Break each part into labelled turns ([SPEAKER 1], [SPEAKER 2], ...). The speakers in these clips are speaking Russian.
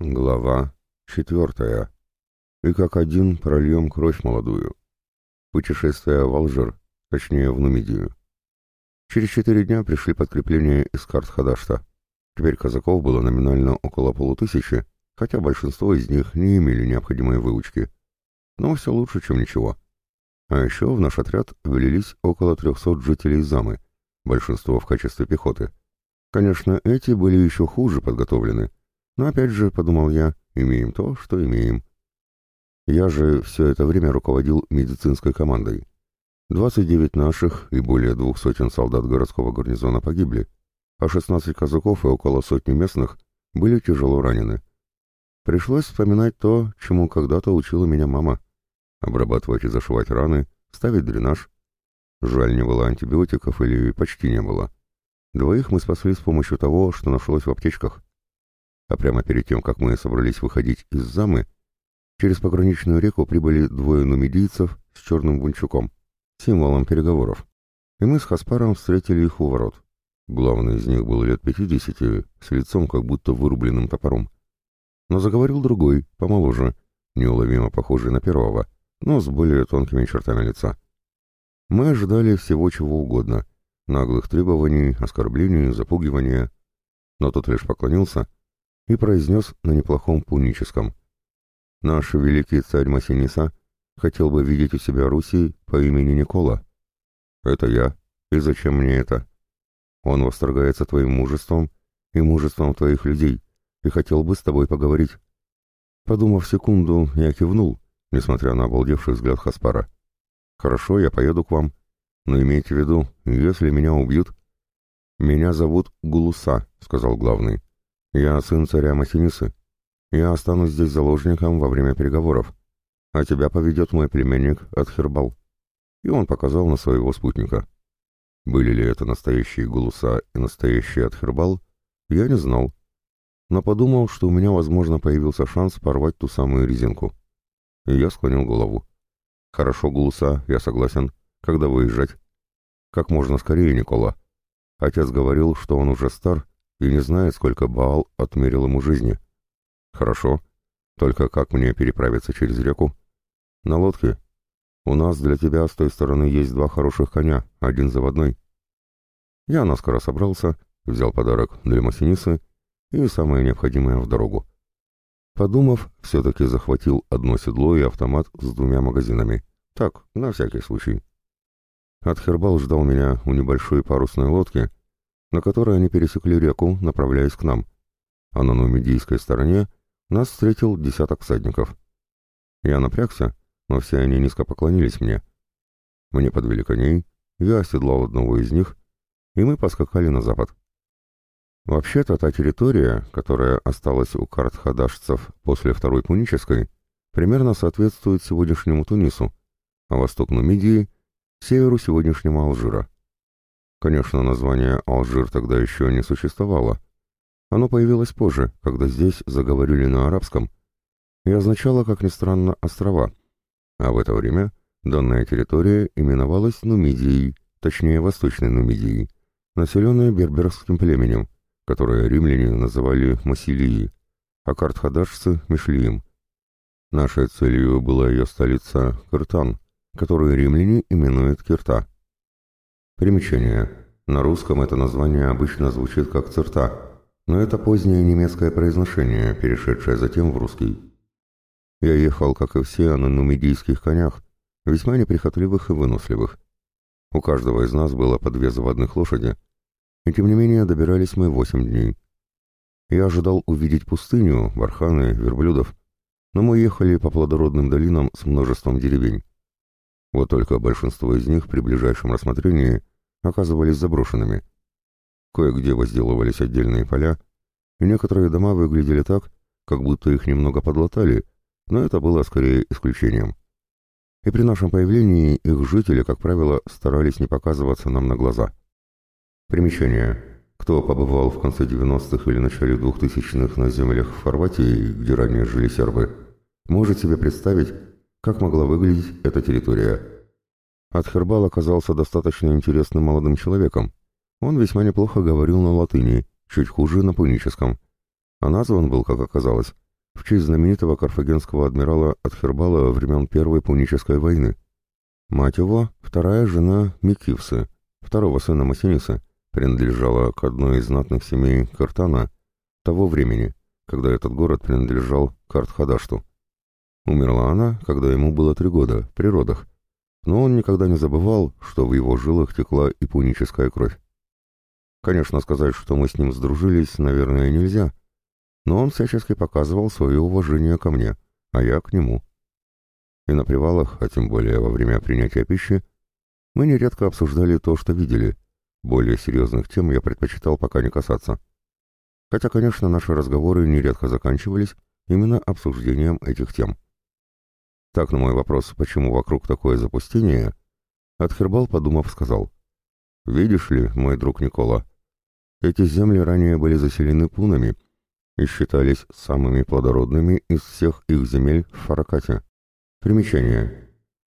[SPEAKER 1] Глава четвертая. И как один прольем кровь молодую. Путешествие в Алжир, точнее в Нумидию. Через четыре дня пришли подкрепления из карт Хадашта. Теперь казаков было номинально около полутысячи, хотя большинство из них не имели необходимой выучки. Но все лучше, чем ничего. А еще в наш отряд влились около трехсот жителей Замы, большинство в качестве пехоты. Конечно, эти были еще хуже подготовлены, но опять же, подумал я, имеем то, что имеем. Я же все это время руководил медицинской командой. 29 наших и более двух сотен солдат городского гарнизона погибли, а 16 казаков и около сотни местных были тяжело ранены. Пришлось вспоминать то, чему когда-то учила меня мама. Обрабатывать и зашивать раны, ставить дренаж. Жаль, не было антибиотиков или почти не было. Двоих мы спасли с помощью того, что нашлось в аптечках а прямо перед тем, как мы собрались выходить из замы, через пограничную реку прибыли двое нумидийцев с черным бунчуком, символом переговоров. И мы с Хаспаром встретили их у ворот. Главный из них был лет пятидесяти, с лицом как будто вырубленным топором. Но заговорил другой, помоложе, неуловимо похожий на первого, но с более тонкими чертами лица. Мы ожидали всего чего угодно — наглых требований, оскорблений, запугивания. Но тот лишь поклонился — и произнес на неплохом пуническом. «Наш великий царь Масиниса хотел бы видеть у себя Руси по имени Никола». «Это я. И зачем мне это?» «Он восторгается твоим мужеством и мужеством твоих людей, и хотел бы с тобой поговорить». Подумав секунду, я кивнул, несмотря на обалдевший взгляд Хаспара. «Хорошо, я поеду к вам. Но имейте в виду, если меня убьют...» «Меня зовут Гулуса», — сказал главный. «Я сын царя Масинисы. Я останусь здесь заложником во время переговоров, а тебя поведет мой племянник Адхербал». И он показал на своего спутника. Были ли это настоящие Гулуса и настоящий Адхербал, я не знал, но подумал, что у меня, возможно, появился шанс порвать ту самую резинку. И я склонил голову. «Хорошо, Гулуса, я согласен. Когда выезжать?» «Как можно скорее, Никола». Отец говорил, что он уже стар, и не знает, сколько Баал отмерил ему жизни. Хорошо. Только как мне переправиться через реку? На лодке. У нас для тебя с той стороны есть два хороших коня, один заводной. Я наскоро собрался, взял подарок для Масинисы и самое необходимое в дорогу. Подумав, все-таки захватил одно седло и автомат с двумя магазинами. Так, на всякий случай. Атхербал ждал меня у небольшой парусной лодки, на которой они пересекли реку, направляясь к нам, а на нумидийской стороне нас встретил десяток всадников. Я напрягся, но все они низко поклонились мне. Мне подвели коней, я оседлал одного из них, и мы поскакали на запад. Вообще-то та территория, которая осталась у карт хадашцев после Второй Пунической, примерно соответствует сегодняшнему Тунису, а восток Нумидии — северу сегодняшнего Алжира. Конечно, название Алжир тогда еще не существовало. Оно появилось позже, когда здесь заговорили на арабском, и означало, как ни странно, острова. А в это время данная территория именовалась Нумидией, точнее Восточной Нумидией, населенная берберским племенем, которое римляне называли Масилией, а картхадашцы — Мишлием. Нашей целью была ее столица Киртан, которую римляне именуют Кирта. Примечание. На русском это название обычно звучит как «церта», но это позднее немецкое произношение, перешедшее затем в русский. Я ехал, как и все, на нумидийских конях, весьма неприхотливых и выносливых. У каждого из нас было по две заводных лошади, и тем не менее добирались мы восемь дней. Я ожидал увидеть пустыню, барханы, верблюдов, но мы ехали по плодородным долинам с множеством деревень. Вот только большинство из них при ближайшем рассмотрении оказывались заброшенными. Кое-где возделывались отдельные поля, и некоторые дома выглядели так, как будто их немного подлатали, но это было скорее исключением. И при нашем появлении их жители, как правило, старались не показываться нам на глаза. Примечание. Кто побывал в конце 90-х или начале 2000-х на землях Хорватии, где ранее жили сербы, может себе представить, как могла выглядеть эта территория. Атхербал оказался достаточно интересным молодым человеком. Он весьма неплохо говорил на латыни, чуть хуже на пуническом. А назван был, как оказалось, в честь знаменитого карфагенского адмирала Атхербала времен Первой Пунической войны. Мать его, вторая жена Микивсы, второго сына Масиниса, принадлежала к одной из знатных семей Картана того времени, когда этот город принадлежал Картхадашту. Умерла она, когда ему было три года, при родах, но он никогда не забывал, что в его жилах текла и пуническая кровь. Конечно, сказать, что мы с ним сдружились, наверное, нельзя, но он всячески показывал свое уважение ко мне, а я к нему. И на привалах, а тем более во время принятия пищи, мы нередко обсуждали то, что видели. Более серьезных тем я предпочитал пока не касаться. Хотя, конечно, наши разговоры нередко заканчивались именно обсуждением этих тем. Так, на мой вопрос, почему вокруг такое запустение, Атхербал, подумав, сказал, «Видишь ли, мой друг Никола, эти земли ранее были заселены пунами и считались самыми плодородными из всех их земель в Фаракате. Примечание.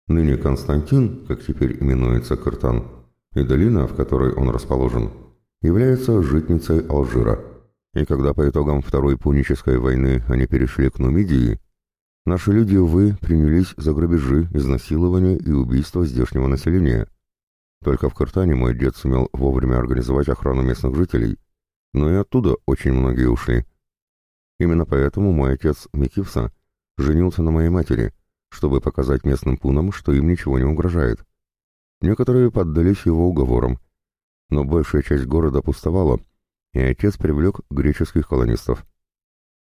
[SPEAKER 1] Ныне Константин, как теперь именуется Кыртан, и долина, в которой он расположен, является житницей Алжира. И когда по итогам Второй Пунической войны они перешли к Нумидии, Наши люди, увы, принялись за грабежи, изнасилования и убийства здешнего населения. Только в Картане мой дед сумел вовремя организовать охрану местных жителей, но и оттуда очень многие ушли. Именно поэтому мой отец Микивса женился на моей матери, чтобы показать местным пунам, что им ничего не угрожает. Некоторые поддались его уговорам, но большая часть города пустовала, и отец привлек греческих колонистов.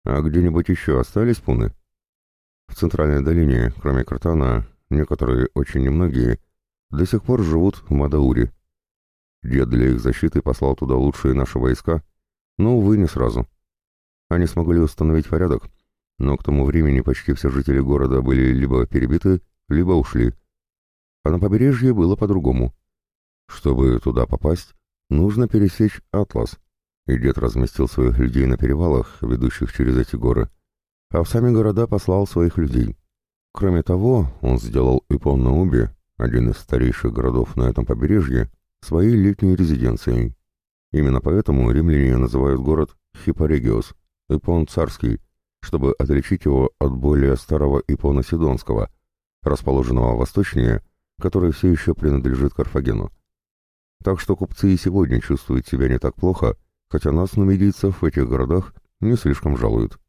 [SPEAKER 1] А где-нибудь еще остались пуны? В центральной долине, кроме Картана, некоторые, очень немногие, до сих пор живут в Мадауре. Дед для их защиты послал туда лучшие наши войска, но, увы, не сразу. Они смогли установить порядок, но к тому времени почти все жители города были либо перебиты, либо ушли. А на побережье было по-другому. Чтобы туда попасть, нужно пересечь Атлас, и дед разместил своих людей на перевалах, ведущих через эти горы а в сами города послал своих людей. Кроме того, он сделал Ипон-на-Убе, один из старейших городов на этом побережье, своей летней резиденцией. Именно поэтому римляне называют город Хипорегиос, Ипон царский, чтобы отличить его от более старого Ипона Сидонского, расположенного восточнее, который все еще принадлежит Карфагену. Так что купцы и сегодня чувствуют себя не так плохо, хотя нас, нумидийцев, в этих городах не слишком жалуют.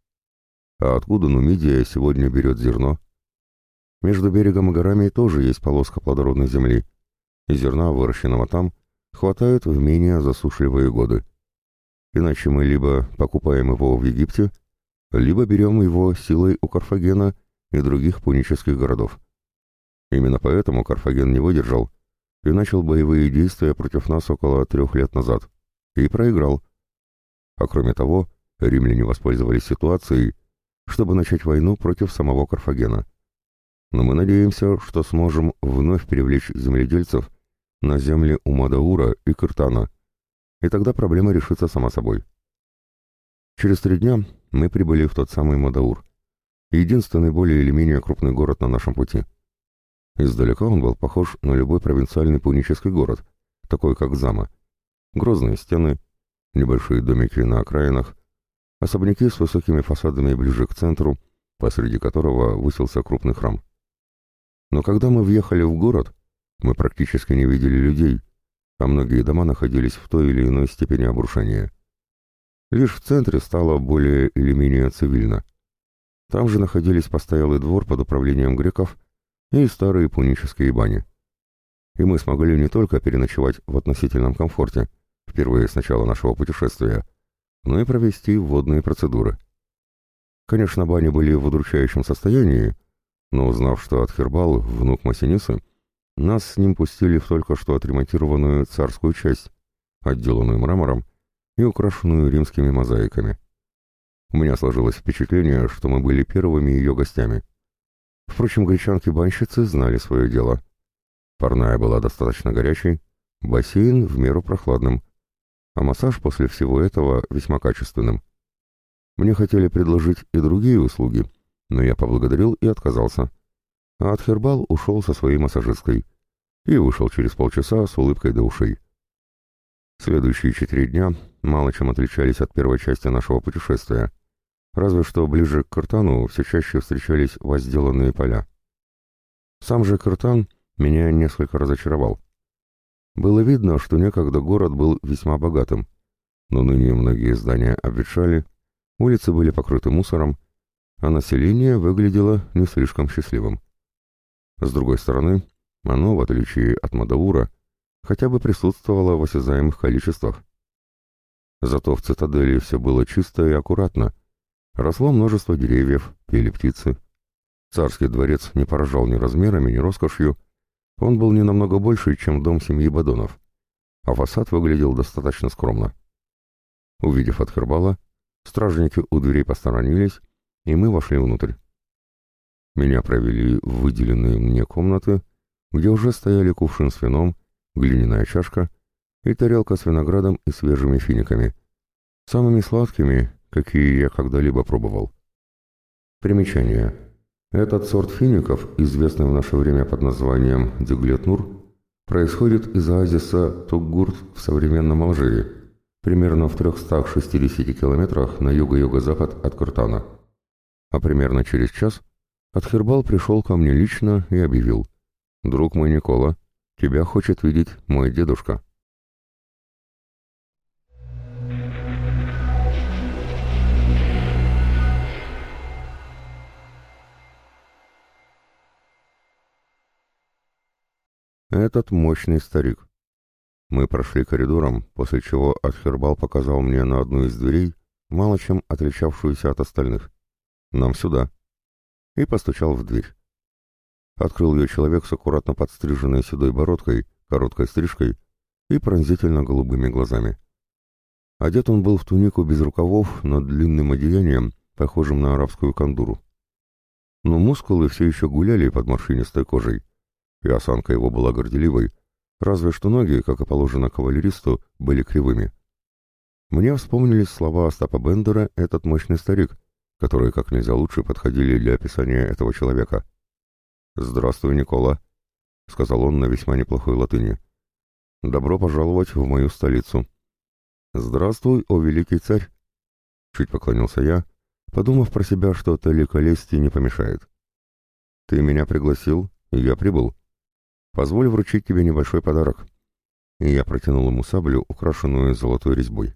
[SPEAKER 1] А откуда Нумидия сегодня берет зерно? Между берегом и горами тоже есть полоска плодородной земли, и зерна, выращенного там, хватает в менее засушливые годы. Иначе мы либо покупаем его в Египте, либо берем его силой у Карфагена и других пунических городов. Именно поэтому Карфаген не выдержал и начал боевые действия против нас около трех лет назад, и проиграл. А кроме того, римляне воспользовались ситуацией чтобы начать войну против самого Карфагена. Но мы надеемся, что сможем вновь привлечь земледельцев на земли у Мадаура и Кыртана, и тогда проблема решится сама собой. Через три дня мы прибыли в тот самый Мадаур, единственный более или менее крупный город на нашем пути. Издалека он был похож на любой провинциальный пунический город, такой как Зама. Грозные стены, небольшие домики на окраинах, Особняки с высокими фасадами ближе к центру, посреди которого высился крупный храм. Но когда мы въехали в город, мы практически не видели людей, а многие дома находились в той или иной степени обрушения. Лишь в центре стало более или менее цивильно. Там же находились постоялый двор под управлением греков и старые пунические бани. И мы смогли не только переночевать в относительном комфорте, впервые с начала нашего путешествия, но и провести водные процедуры. Конечно, бани были в удручающем состоянии, но узнав, что Атхербал, внук Масиниса, нас с ним пустили в только что отремонтированную царскую часть, отделанную мрамором и украшенную римскими мозаиками. У меня сложилось впечатление, что мы были первыми ее гостями. Впрочем, гречанки-банщицы знали свое дело. Парная была достаточно горячей, бассейн в меру прохладным, а массаж после всего этого весьма качественным. Мне хотели предложить и другие услуги, но я поблагодарил и отказался. А Атхербал ушел со своей массажисткой и вышел через полчаса с улыбкой до ушей. Следующие четыре дня мало чем отличались от первой части нашего путешествия, разве что ближе к Картану все чаще встречались возделанные поля. Сам же Картан меня несколько разочаровал. Было видно, что некогда город был весьма богатым, но ныне многие здания обветшали, улицы были покрыты мусором, а население выглядело не слишком счастливым. С другой стороны, оно, в отличие от Мадаура, хотя бы присутствовало в осязаемых количествах. Зато в цитадели все было чисто и аккуратно. Росло множество деревьев, пели птицы. Царский дворец не поражал ни размерами, ни роскошью. Он был не намного больше, чем дом семьи Бадонов. А фасад выглядел достаточно скромно. Увидев Атхербала, стражники у дверей посторонились, и мы вошли внутрь. Меня провели в выделенные мне комнаты, где уже стояли кувшин с вином, глиняная чашка — и тарелка с виноградом и свежими финиками. Самыми сладкими, какие я когда-либо пробовал. Примечание. Этот сорт фиников, известный в наше время под названием дюглетнур, происходит из оазиса Туггурт в современном Алжире, примерно в 360 километрах на юго-юго-запад от Куртана. А примерно через час Атхербал пришел ко мне лично и объявил. «Друг мой Никола, тебя хочет видеть мой дедушка». Этот мощный старик. Мы прошли коридором, после чего Атхербал показал мне на одну из дверей, мало чем отличавшуюся от остальных. «Нам сюда». И постучал в дверь. Открыл ее человек с аккуратно подстриженной седой бородкой, короткой стрижкой и пронзительно голубыми глазами. Одет он был в тунику без рукавов, но длинным одеянием, похожим на арабскую кандуру. Но мускулы все еще гуляли под морщинистой кожей и осанка его была горделивой, разве что ноги, как и положено кавалеристу, были кривыми. Мне вспомнились слова Остапа Бендера «этот мощный старик», которые как нельзя лучше подходили для описания этого человека. «Здравствуй, Никола», — сказал он на весьма неплохой латыни. «Добро пожаловать в мою столицу». «Здравствуй, о великий царь!» Чуть поклонился я, подумав про себя, что толика лести не помешает. «Ты меня пригласил, и я прибыл», Позволь вручить тебе небольшой подарок». И я протянул ему саблю, украшенную золотой резьбой.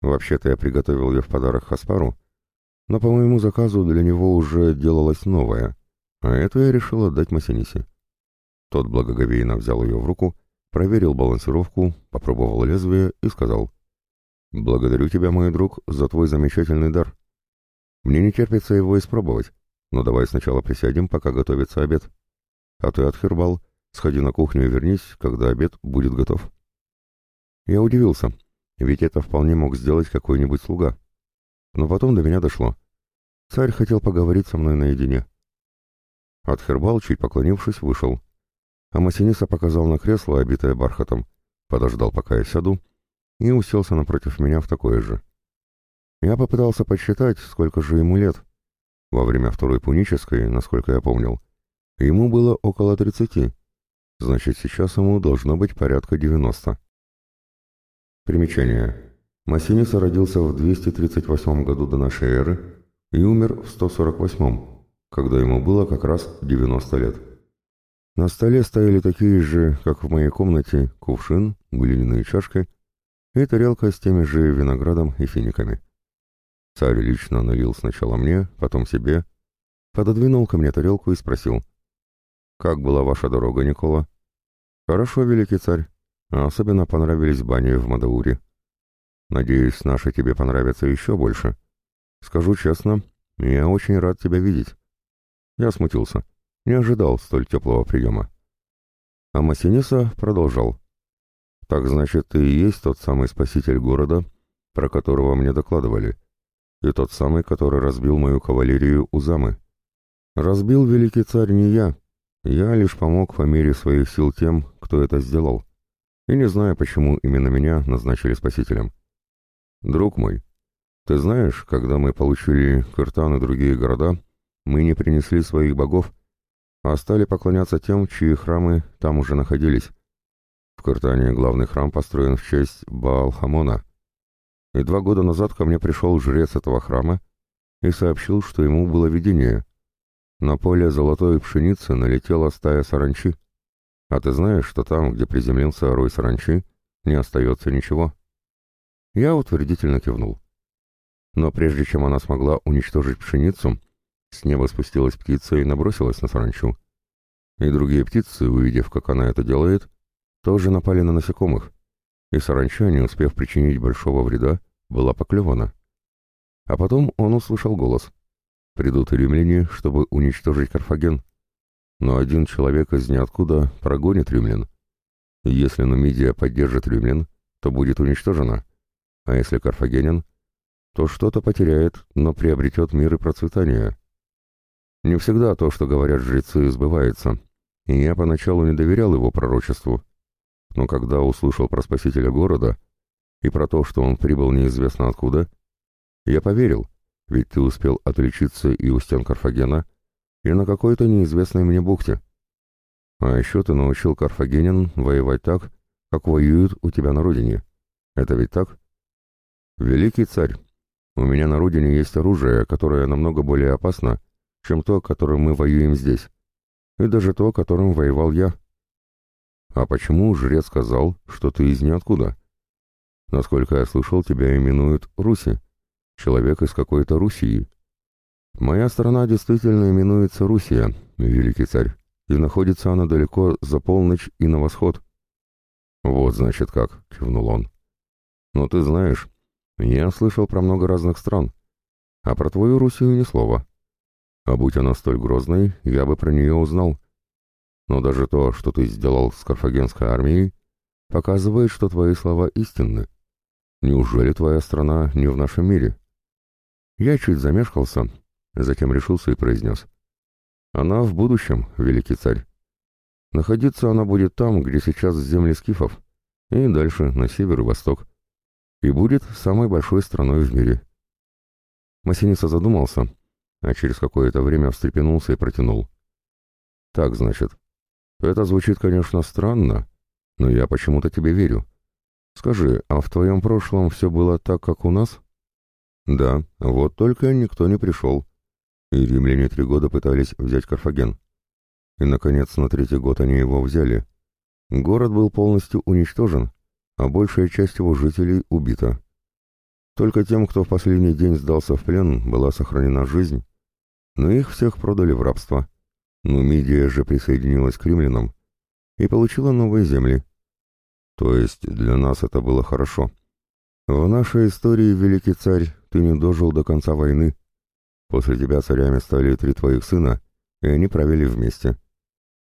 [SPEAKER 1] Вообще-то я приготовил ее в подарок Хаспару, но по моему заказу для него уже делалась новая, а эту я решил отдать Масинисе. Тот благоговейно взял ее в руку, проверил балансировку, попробовал лезвие и сказал, «Благодарю тебя, мой друг, за твой замечательный дар. Мне не терпится его испробовать, но давай сначала присядем, пока готовится обед. А ты, Атхербал, Сходи на кухню и вернись, когда обед будет готов. Я удивился, ведь это вполне мог сделать какой-нибудь слуга. Но потом до меня дошло. Царь хотел поговорить со мной наедине. Атхербал, чуть поклонившись, вышел. А Масиниса показал на кресло, обитое бархатом, подождал, пока я сяду, и уселся напротив меня в такое же. Я попытался подсчитать, сколько же ему лет. Во время Второй Пунической, насколько я помнил, ему было около тридцати, Значит, сейчас ему должно быть порядка 90. Примечание. Массиниса родился в 238 году до нашей эры и умер в 148, когда ему было как раз 90 лет. На столе стояли такие же, как в моей комнате, кувшин, глиняные чашки и тарелка с теми же виноградом и финиками. Царь лично налил сначала мне, потом себе, пододвинул ко мне тарелку и спросил, «Как была ваша дорога, Никола?» «Хорошо, великий царь. особенно понравились бани в Мадауре. Надеюсь, наши тебе понравятся еще больше. Скажу честно, я очень рад тебя видеть». Я смутился. Не ожидал столь теплого приема. А Масиниса продолжал. «Так значит, ты и есть тот самый спаситель города, про которого мне докладывали, и тот самый, который разбил мою кавалерию у замы. Разбил великий царь не я, я лишь помог по мере своих сил тем, кто это сделал, и не знаю, почему именно меня назначили спасителем. Друг мой, ты знаешь, когда мы получили Кыртан и другие города, мы не принесли своих богов, а стали поклоняться тем, чьи храмы там уже находились. В Картане главный храм построен в честь Баал-Хамона. И два года назад ко мне пришел жрец этого храма и сообщил, что ему было видение. На поле золотой пшеницы налетела стая саранчи. А ты знаешь, что там, где приземлился рой саранчи, не остается ничего? Я утвердительно кивнул. Но прежде чем она смогла уничтожить пшеницу, с неба спустилась птица и набросилась на саранчу. И другие птицы, увидев, как она это делает, тоже напали на насекомых, и саранча, не успев причинить большого вреда, была поклевана. А потом он услышал голос. Придут римляне, чтобы уничтожить Карфаген. Но один человек из ниоткуда прогонит римлян. Если Нумидия поддержит римлян, то будет уничтожена. А если карфагенин, то что-то потеряет, но приобретет мир и процветание. Не всегда то, что говорят жрецы, сбывается, и я поначалу не доверял его пророчеству. Но когда услышал про спасителя города и про то, что он прибыл неизвестно откуда, я поверил, ведь ты успел отличиться и у стен Карфагена, и на какой-то неизвестной мне бухте. А еще ты научил карфагенин воевать так, как воюют у тебя на родине. Это ведь так? Великий царь, у меня на родине есть оружие, которое намного более опасно, чем то, которым мы воюем здесь, и даже то, которым воевал я. А почему жрец сказал, что ты из ниоткуда? Насколько я слышал, тебя именуют Руси, человек из какой-то Русии. Моя страна действительно именуется Русия, великий царь, и находится она далеко за полночь и на восход. Вот, значит, как, кивнул он. Но ты знаешь, я слышал про много разных стран, а про твою Русию ни слова. А будь она столь грозной, я бы про нее узнал. Но даже то, что ты сделал с Карфагенской армией, показывает, что твои слова истинны. Неужели твоя страна не в нашем мире? Я чуть замешкался, затем решился и произнес. Она в будущем, великий царь. Находиться она будет там, где сейчас земли скифов, и дальше на север и восток. И будет самой большой страной в мире. Масиница задумался, а через какое-то время встрепенулся и протянул. «Так, значит, это звучит, конечно, странно, но я почему-то тебе верю. Скажи, а в твоем прошлом все было так, как у нас?» «Да, вот только никто не пришел. И римляне три года пытались взять Карфаген. И, наконец, на третий год они его взяли. Город был полностью уничтожен, а большая часть его жителей убита. Только тем, кто в последний день сдался в плен, была сохранена жизнь, но их всех продали в рабство. Нумидия же присоединилась к римлянам и получила новые земли. То есть для нас это было хорошо. В нашей истории, великий царь, ты не дожил до конца войны. После тебя царями стали три твоих сына, и они правили вместе.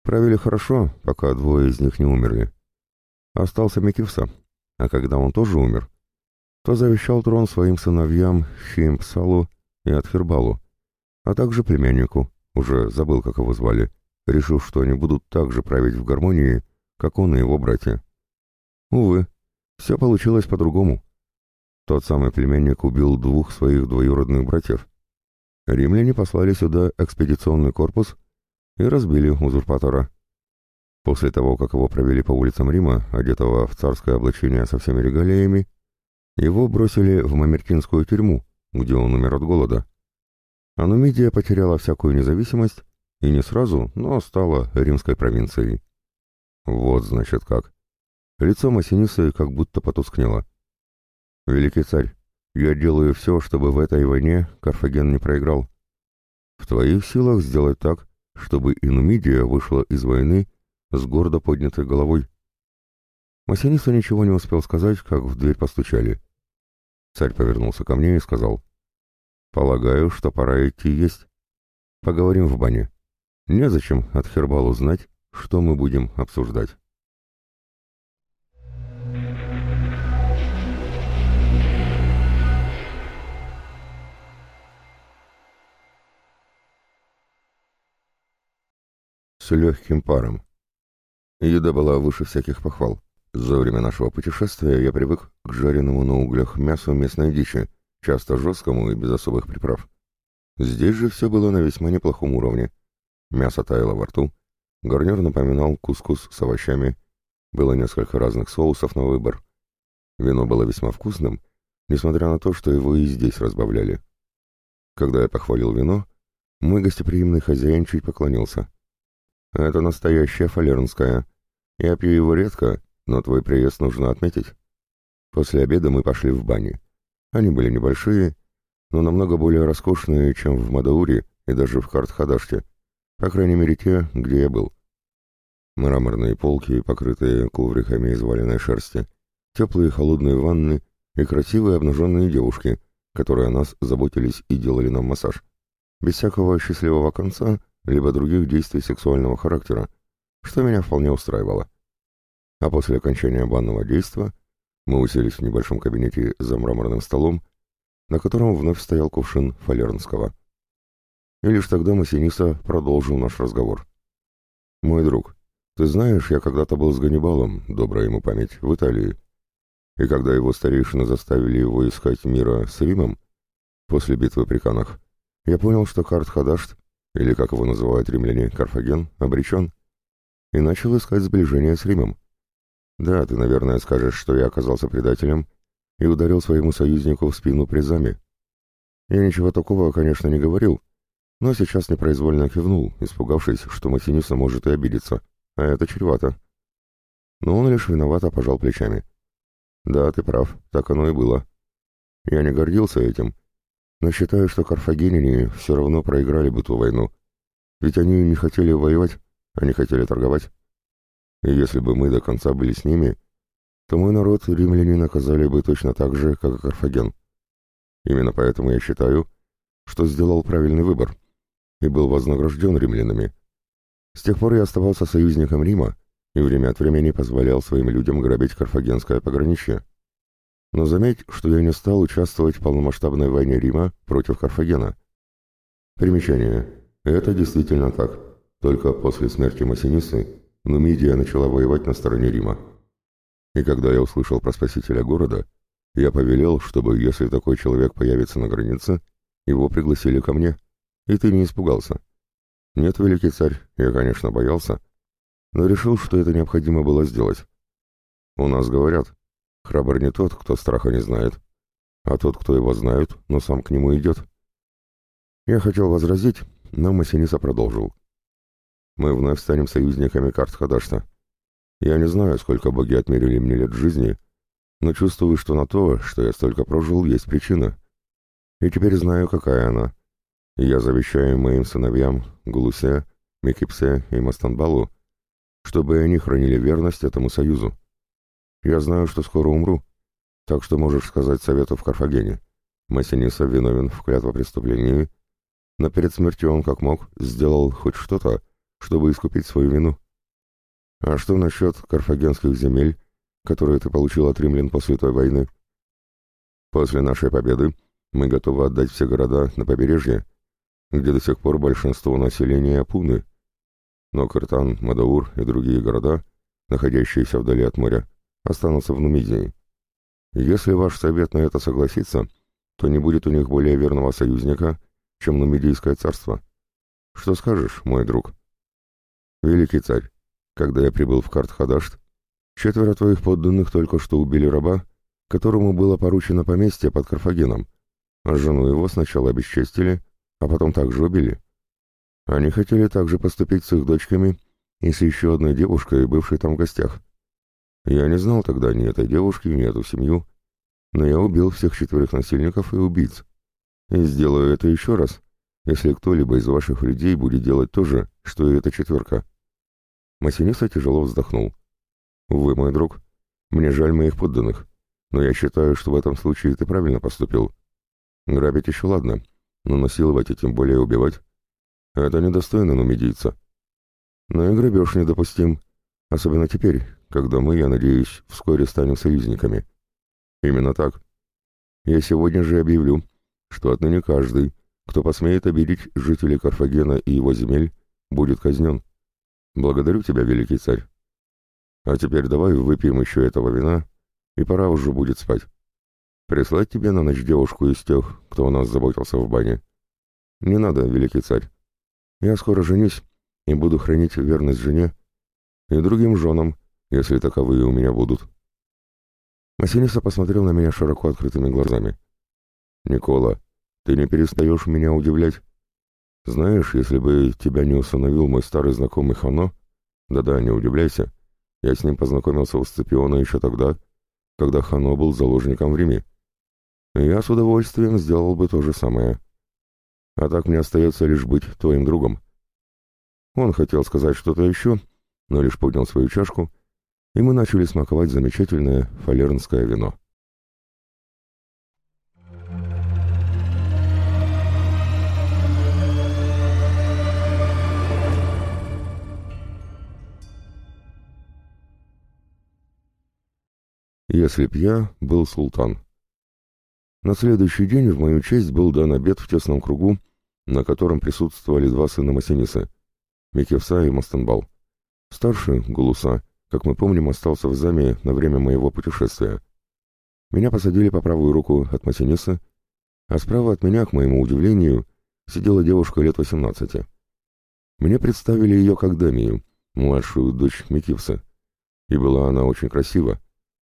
[SPEAKER 1] Правили хорошо, пока двое из них не умерли. Остался Микивса, а когда он тоже умер, то завещал трон своим сыновьям Щимпсалу и Атхирбалу, а также племяннику, уже забыл, как его звали, решив, что они будут так же править в гармонии, как он и его братья. Увы, все получилось по-другому. Тот самый племянник убил двух своих двоюродных братьев. Римляне послали сюда экспедиционный корпус и разбили узурпатора. После того, как его провели по улицам Рима, одетого в царское облачение со всеми регалиями, его бросили в Мамеркинскую тюрьму, где он умер от голода. А Нумидия потеряла всякую независимость и не сразу, но стала римской провинцией. Вот, значит, как. Лицо Массинисы как будто потускнело. «Великий царь, я делаю все, чтобы в этой войне Карфаген не проиграл. В твоих силах сделать так, чтобы и вышла из войны с гордо поднятой головой». Массиниса ничего не успел сказать, как в дверь постучали. Царь повернулся ко мне и сказал, Полагаю, что пора идти есть. Поговорим в бане. Незачем от Хербалу знать, что мы будем обсуждать. С легким паром. Еда была выше всяких похвал. За время нашего путешествия я привык к жареному на углях мясу местной дичи, часто жесткому и без особых приправ. Здесь же все было на весьма неплохом уровне. Мясо таяло во рту, гарнир напоминал кускус с овощами, было несколько разных соусов на выбор. Вино было весьма вкусным, несмотря на то, что его и здесь разбавляли. Когда я похвалил вино, мой гостеприимный хозяин чуть поклонился. «Это настоящее фалернское. Я пью его редко, но твой приезд нужно отметить». После обеда мы пошли в бани. Они были небольшие, но намного более роскошные, чем в Мадауре и даже в Картхадаште, по крайней мере те, где я был. Мраморные полки, покрытые ковриками из валеной шерсти, теплые холодные ванны и красивые обнаженные девушки, которые о нас заботились и делали нам массаж. Без всякого счастливого конца, либо других действий сексуального характера, что меня вполне устраивало. А после окончания банного действа мы уселись в небольшом кабинете за мраморным столом, на котором вновь стоял кувшин фалернского. И лишь тогда Массиниса продолжил наш разговор. «Мой друг, ты знаешь, я когда-то был с Ганнибалом, добрая ему память, в Италии. И когда его старейшины заставили его искать мира с Римом, после битвы при Канах, я понял, что Карт Хадашт, или как его называют римляне, Карфаген, обречен, и начал искать сближение с Римом. Да, ты, наверное, скажешь, что я оказался предателем и ударил своему союзнику в спину призами. Я ничего такого, конечно, не говорил, но сейчас непроизвольно кивнул, испугавшись, что Массиниса может и обидеться, а это чревато. Но он лишь виновато пожал плечами. Да, ты прав, так оно и было. Я не гордился этим, но считаю, что карфагеняне все равно проиграли бы ту войну, ведь они не хотели воевать, они хотели торговать. И если бы мы до конца были с ними, то мой народ римляне наказали бы точно так же, как и Карфаген. Именно поэтому я считаю, что сделал правильный выбор и был вознагражден римлянами. С тех пор я оставался союзником Рима и время от времени позволял своим людям грабить карфагенское пограничье. Но заметь, что я не стал участвовать в полномасштабной войне Рима против Карфагена. Примечание. Это действительно так. Только после смерти Массинисы Нумидия начала воевать на стороне Рима. И когда я услышал про спасителя города, я повелел, чтобы, если такой человек появится на границе, его пригласили ко мне, и ты не испугался. Нет, великий царь, я, конечно, боялся, но решил, что это необходимо было сделать. У нас говорят, храбр не тот, кто страха не знает, а тот, кто его знает, но сам к нему идет. Я хотел возразить, но Масиниса продолжил. Мы вновь станем союзниками карт Хадашта. Я не знаю, сколько боги отмерили мне лет жизни, но чувствую, что на то, что я столько прожил, есть причина. И теперь знаю, какая она. Я завещаю моим сыновьям Гулусе, Микипсе и Мастанбалу, чтобы они хранили верность этому союзу. Я знаю, что скоро умру, так что можешь сказать совету в Карфагене. Массиниса виновен в клятвопреступлении, но перед смертью он как мог сделал хоть что-то, чтобы искупить свою вину. А что насчет карфагенских земель, которые ты получил от римлян после той войны? После нашей победы мы готовы отдать все города на побережье, где до сих пор большинство населения пуны. Но Картан, Мадаур и другие города, находящиеся вдали от моря, останутся в Нумидии. Если ваш совет на это согласится, то не будет у них более верного союзника, чем Нумидийское царство. Что скажешь, мой друг?» «Великий царь, когда я прибыл в Картхадашт, четверо твоих подданных только что убили раба, которому было поручено поместье под Карфагеном, а жену его сначала обесчестили, а потом также убили. Они хотели также поступить с их дочками и с еще одной девушкой, бывшей там в гостях. Я не знал тогда ни этой девушки, ни эту семью, но я убил всех четверых насильников и убийц. И сделаю это еще раз, если кто-либо из ваших людей будет делать то же, что и эта четверка. Масиниса тяжело вздохнул. «Вы мой друг. Мне жаль моих подданных, но я считаю, что в этом случае ты правильно поступил. Грабить еще ладно, но насиловать и тем более убивать — это недостойно нумидийца. Но и грабеж недопустим, особенно теперь, когда мы, я надеюсь, вскоре станем союзниками. Именно так. Я сегодня же объявлю, что отныне каждый, кто посмеет обидеть жителей Карфагена и его земель, будет казнен. Благодарю тебя, великий царь. А теперь давай выпьем еще этого вина, и пора уже будет спать. Прислать тебе на ночь девушку из тех, кто о нас заботился в бане. «Не надо, великий царь. Я скоро женюсь и буду хранить верность жене и другим женам, если таковые у меня будут». Масиниса посмотрел на меня широко открытыми глазами. «Никола, ты не перестаешь меня удивлять. Знаешь, если бы тебя не установил мой старый знакомый Хано, да-да, не удивляйся, я с ним познакомился у Сципиона еще тогда, когда Хано был заложником в Риме. Я с удовольствием сделал бы то же самое. А так мне остается лишь быть твоим другом. Он хотел сказать что-то еще, но лишь поднял свою чашку, и мы начали смаковать замечательное фалернское вино. Если б я был султан. На следующий день в мою честь был дан обед в тесном кругу, на котором присутствовали два сына Масинисы — Микевса и Мастенбал. Старший, Гулуса, как мы помним, остался в заме на время моего путешествия. Меня посадили по правую руку от Масинисы, а справа от меня, к моему удивлению, сидела девушка лет 18. Мне представили ее как Дамию, младшую дочь Микивса, и была она очень красива.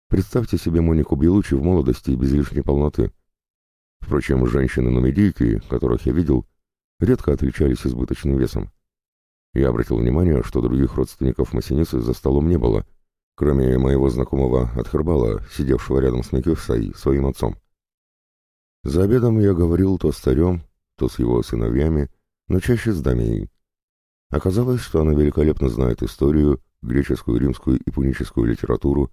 [SPEAKER 1] Представьте себе Монику Белучи в молодости без лишней полноты. Впрочем, женщины-нумидийки, которых я видел, редко отличались избыточным весом. Я обратил внимание, что других родственников Масиницы за столом не было, кроме моего знакомого Атхербала, сидевшего рядом с Микюсой, своим отцом. За обедом я говорил то с царем, то с его сыновьями, но чаще с Дамией. Оказалось, что она великолепно знает историю, греческую, римскую и пуническую литературу,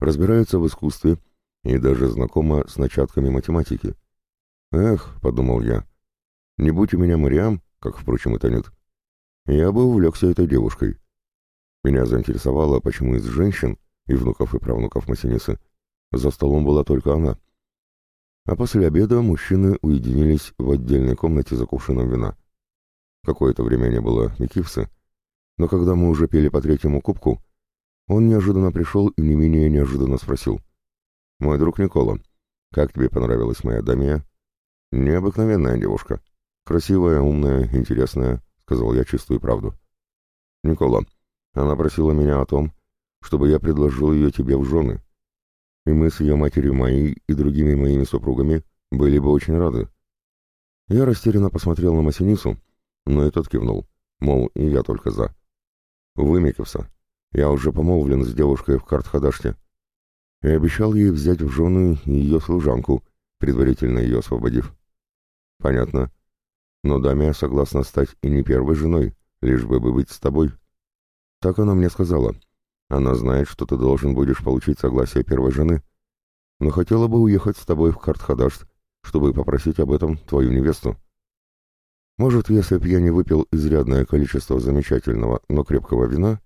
[SPEAKER 1] разбирается в искусстве и даже знакома с начатками математики. «Эх», — подумал я, — «не будь у меня Мариам, как, впрочем, и Танют, я бы увлекся этой девушкой». Меня заинтересовало, почему из женщин, и внуков и правнуков Масинисы, за столом была только она. А после обеда мужчины уединились в отдельной комнате за кувшином вина. Какое-то время не было Микивсы, но когда мы уже пели по третьему кубку, он неожиданно пришел и не менее неожиданно спросил. «Мой друг Никола, как тебе понравилась моя Дамия?» «Необыкновенная девушка. Красивая, умная, интересная», — сказал я чистую правду. «Никола, она просила меня о том, чтобы я предложил ее тебе в жены. И мы с ее матерью моей и другими моими супругами были бы очень рады». Я растерянно посмотрел на Масинису, но и тот кивнул, мол, и я только за. «Вымекився. Я уже помолвлен с девушкой в Картхадаште и обещал ей взять в жены ее служанку, предварительно ее освободив. Понятно. Но Дамия согласна стать и не первой женой, лишь бы быть с тобой. Так она мне сказала. Она знает, что ты должен будешь получить согласие первой жены, но хотела бы уехать с тобой в Картхадашт, чтобы попросить об этом твою невесту. Может, если б я не выпил изрядное количество замечательного, но крепкого вина,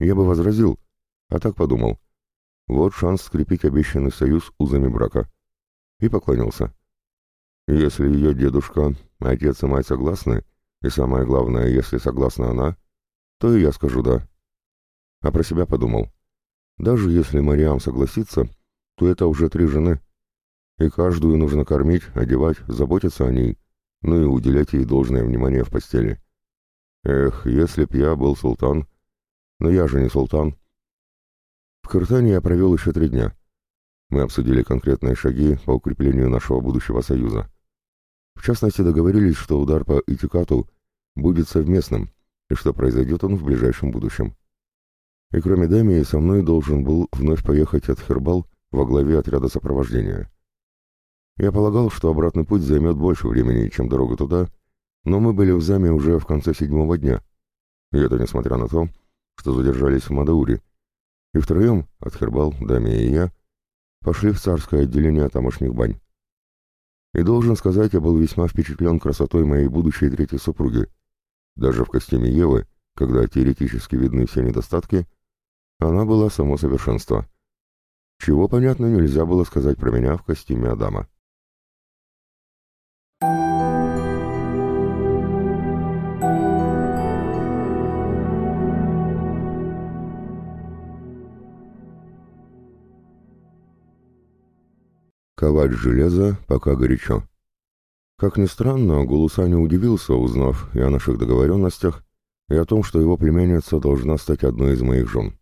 [SPEAKER 1] я бы возразил, а так подумал. Вот шанс скрепить обещанный союз узами брака. И поклонился. Если ее дедушка, отец и мать согласны, и самое главное, если согласна она, то и я скажу «да». А про себя подумал. Даже если Мариам согласится, то это уже три жены. И каждую нужно кормить, одевать, заботиться о ней, ну и уделять ей должное внимание в постели. Эх, если б я был султан, но я же не султан. В Кыртане я провел еще три дня. Мы обсудили конкретные шаги по укреплению нашего будущего союза. В частности, договорились, что удар по Итикату будет совместным, и что произойдет он в ближайшем будущем. И кроме Дамии, со мной должен был вновь поехать от Хербал во главе отряда сопровождения. Я полагал, что обратный путь займет больше времени, чем дорога туда, но мы были в заме уже в конце седьмого дня. И это несмотря на то, что задержались в Мадауре. И втроем, Атхербал, Дамия и я, пошли в царское отделение тамошних бань. И должен сказать, я был весьма впечатлен красотой моей будущей третьей супруги. Даже в костюме Евы, когда теоретически видны все недостатки, она была само совершенство. Чего, понятно, нельзя было сказать про меня в костюме Адама. Ковать железо, пока горячо. Как ни странно, Гулуса не удивился, узнав и о наших договоренностях, и о том, что его племянница должна стать одной из моих жен.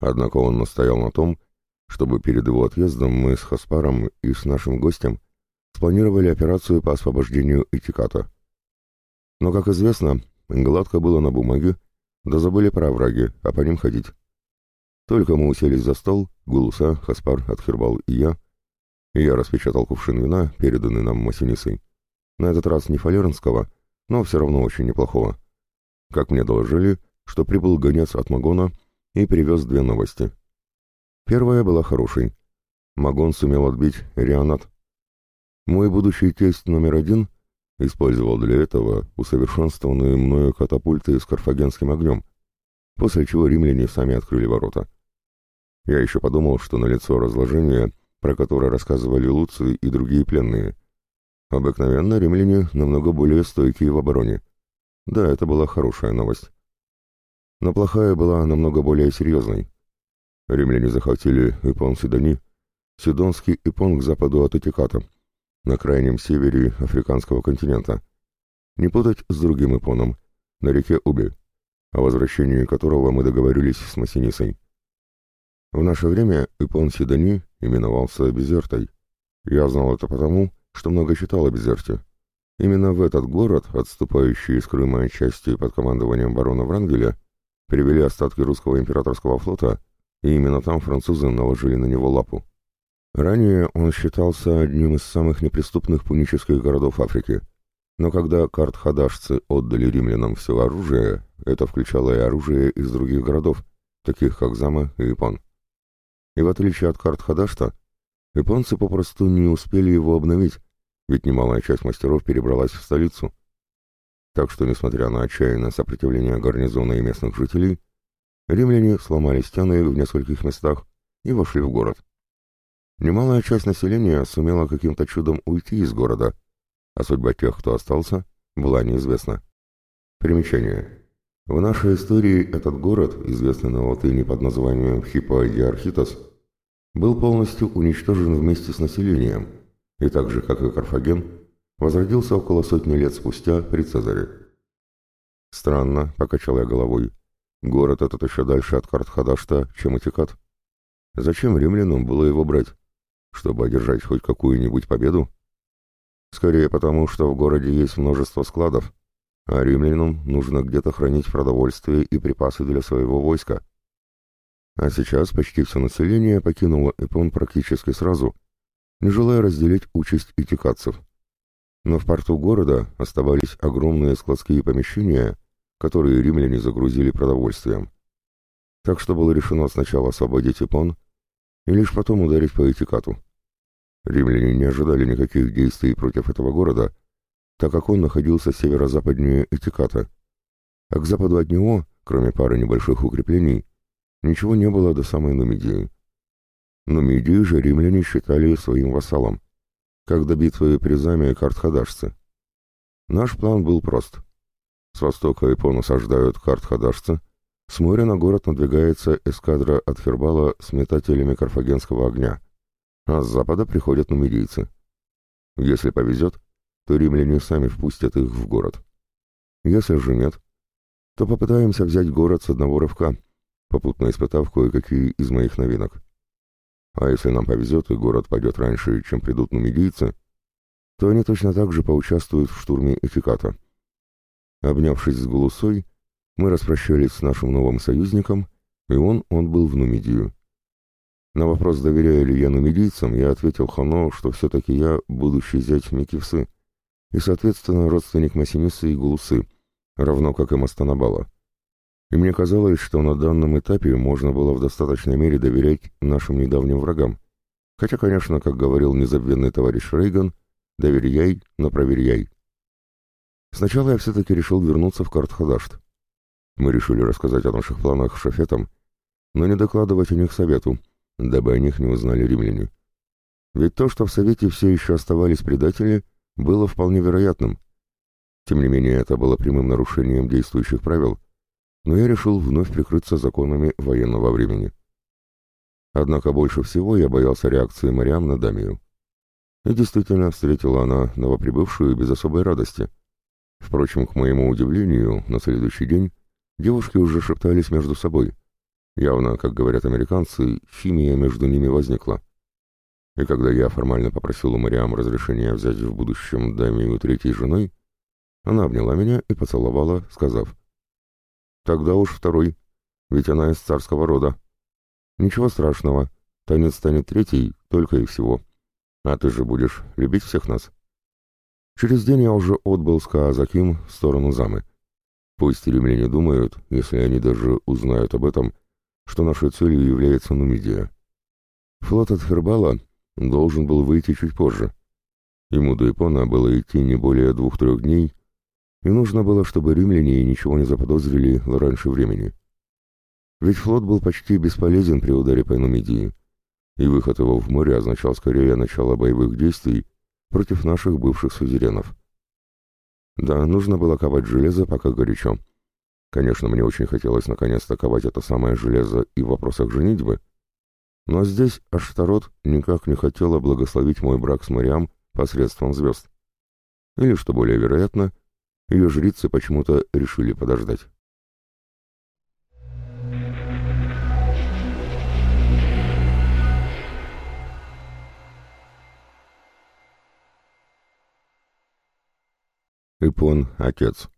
[SPEAKER 1] Однако он настоял на том, чтобы перед его отъездом мы с Хаспаром и с нашим гостем спланировали операцию по освобождению Этиката. Но, как известно, гладко было на бумаге, да забыли про враги, а по ним ходить. Только мы уселись за стол, Гулуса, Хаспар, Атхирбал и я, и я распечатал кувшин вина, переданный нам Масинисой. На этот раз не фалернского, но все равно очень неплохого. Как мне доложили, что прибыл гонец от Магона и привез две новости. Первая была хорошей. Магон сумел отбить Рионат. Мой будущий тесть номер один использовал для этого усовершенствованные мною катапульты с карфагенским огнем, после чего римляне сами открыли ворота. Я еще подумал, что на лицо разложение, про которое рассказывали Луций и другие пленные. Обыкновенно римляне намного более стойкие в обороне. Да, это была хорошая новость. Но плохая была намного более серьезной. Римляне захватили Ипон-Сидони, Сидонский Ипон к западу от Этиката, на крайнем севере африканского континента. Не путать с другим Ипоном, на реке Уби, о возвращении которого мы договорились с Массинисой. В наше время Ипон Сидони именовался Безертой. Я знал это потому, что много читал о Безерте. Именно в этот город, отступающий из Крыма части под командованием барона Врангеля, привели остатки русского императорского флота, и именно там французы наложили на него лапу. Ранее он считался одним из самых неприступных пунических городов Африки, но когда картхадашцы отдали римлянам все оружие, это включало и оружие из других городов, таких как Зама и Ипон. И в отличие от картхадашта, японцы попросту не успели его обновить, ведь немалая часть мастеров перебралась в столицу. Так что, несмотря на отчаянное сопротивление гарнизона и местных жителей, римляне сломали стены в нескольких местах и вошли в город. Немалая часть населения сумела каким-то чудом уйти из города, а судьба тех, кто остался, была неизвестна. Примечание. В нашей истории этот город, известный на латыни под названием Хиппоидиархитос, был полностью уничтожен вместе с населением, и так же, как и Карфаген, возродился около сотни лет спустя при Цезаре. Странно, покачал я головой. Город этот еще дальше от Картхадашта, чем Атикат. Зачем римлянам было его брать? Чтобы одержать хоть какую-нибудь победу? Скорее потому, что в городе есть множество складов, а римлянам нужно где-то хранить продовольствие и припасы для своего войска. А сейчас почти все население покинуло Эпон практически сразу, не желая разделить участь итикадцев. Но в порту города оставались огромные складские помещения, которые римляне загрузили продовольствием. Так что было решено сначала освободить Ипон и лишь потом ударить по Этикату. Римляне не ожидали никаких действий против этого города, так как он находился северо-западнее Этиката, а к западу от него, кроме пары небольших укреплений, ничего не было до самой Нумидии. Нумидию же римляне считали своим вассалом, как до битвы при заме картхадашцы. Наш план был прост. С востока Япон осаждают картхадашцы, с моря на город надвигается эскадра от Хербала с метателями карфагенского огня, а с запада приходят нумидийцы. Если повезет, то римляне сами впустят их в город. Если же нет, то попытаемся взять город с одного рывка, попутно испытав кое-какие из моих новинок. А если нам повезет и город пойдет раньше, чем придут нумидийцы, то они точно так же поучаствуют в штурме Этиката. Обнявшись с Гулусой, мы распрощались с нашим новым союзником, и он, он был в Нумидию. На вопрос, доверяю ли я нумидийцам, я ответил Хано, что все-таки я будущий зять Микивсы, и, соответственно, родственник Масинисы и Гулусы, равно как и Мастанабала и мне казалось, что на данном этапе можно было в достаточной мере доверять нашим недавним врагам. Хотя, конечно, как говорил незабвенный товарищ Рейган, доверяй, но проверяй. Сначала я все-таки решил вернуться в Картхадашт. Мы решили рассказать о наших планах шафетам, но не докладывать о них совету, дабы о них не узнали римляне. Ведь то, что в совете все еще оставались предатели, было вполне вероятным. Тем не менее, это было прямым нарушением действующих правил — но я решил вновь прикрыться законами военного времени. Однако больше всего я боялся реакции Мариам на Дамию. И действительно встретила она новоприбывшую без особой радости. Впрочем, к моему удивлению, на следующий день девушки уже шептались между собой. Явно, как говорят американцы, химия между ними возникла. И когда я формально попросил у Мариам разрешения взять в будущем Дамию третьей женой, она обняла меня и поцеловала, сказав, «Тогда уж второй, ведь она из царского рода. Ничего страшного, танец станет третий, только и всего. А ты же будешь любить всех нас?» Через день я уже отбыл с Каазаким в сторону Замы. Пусть римляне думают, если они даже узнают об этом, что нашей целью является Нумидия. Флот от Хербала должен был выйти чуть позже. Ему до Япона было идти не более двух-трех дней, и нужно было, чтобы римляне ничего не заподозрили раньше времени. Ведь флот был почти бесполезен при ударе по Нумидии, и выход его в море означал скорее начало боевых действий против наших бывших сузеренов. Да, нужно было ковать железо, пока горячо. Конечно, мне очень хотелось наконец-то ковать это самое железо и в вопросах женитьбы, но здесь Аштарот никак не хотела благословить мой брак с Мариам посредством звезд. Или, что более вероятно, ее жрицы почему-то решили подождать. Ипон — отец.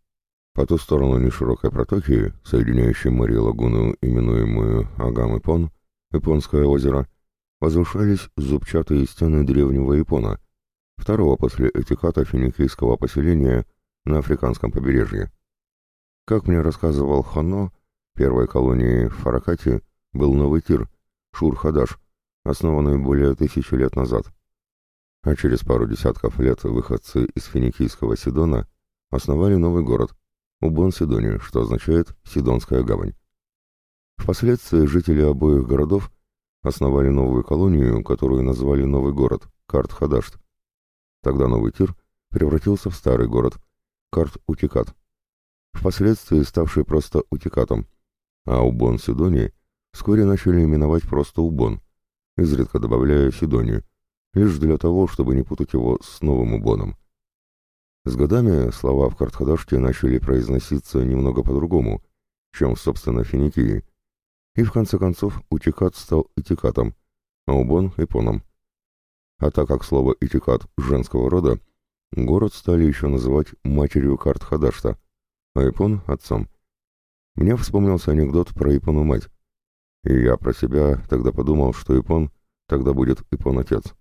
[SPEAKER 1] По ту сторону неширокой протоки, соединяющей море лагуну, именуемую Агам-Ипон, Японское озеро, возвышались зубчатые стены древнего Япона, второго после этиката финикийского поселения на африканском побережье. Как мне рассказывал Хано, первой колонией в Фаракате был новый тир, Шур-Хадаш, основанный более тысячи лет назад. А через пару десятков лет выходцы из финикийского Сидона основали новый город, Убон-Сидони, что означает «Сидонская гавань». Впоследствии жители обоих городов основали новую колонию, которую назвали Новый город, Карт-Хадашт. Тогда Новый Тир превратился в старый город, Карт-Утикат, впоследствии ставший просто Утикатом, а Убон Сидони вскоре начали именовать просто Убон, изредка добавляя Сидони, лишь для того, чтобы не путать его с новым Убоном. С годами слова в Картхадаште начали произноситься немного по-другому, чем, собственно, финикии, и в конце концов Утикат стал Итикатом, а Убон — Ипоном. А так как слово Итикат женского рода, город стали еще называть матерью карт Хадашта, а Ипон — отцом. Мне вспомнился анекдот про Ипону-мать, и я про себя тогда подумал, что Ипон тогда будет Ипон-отец.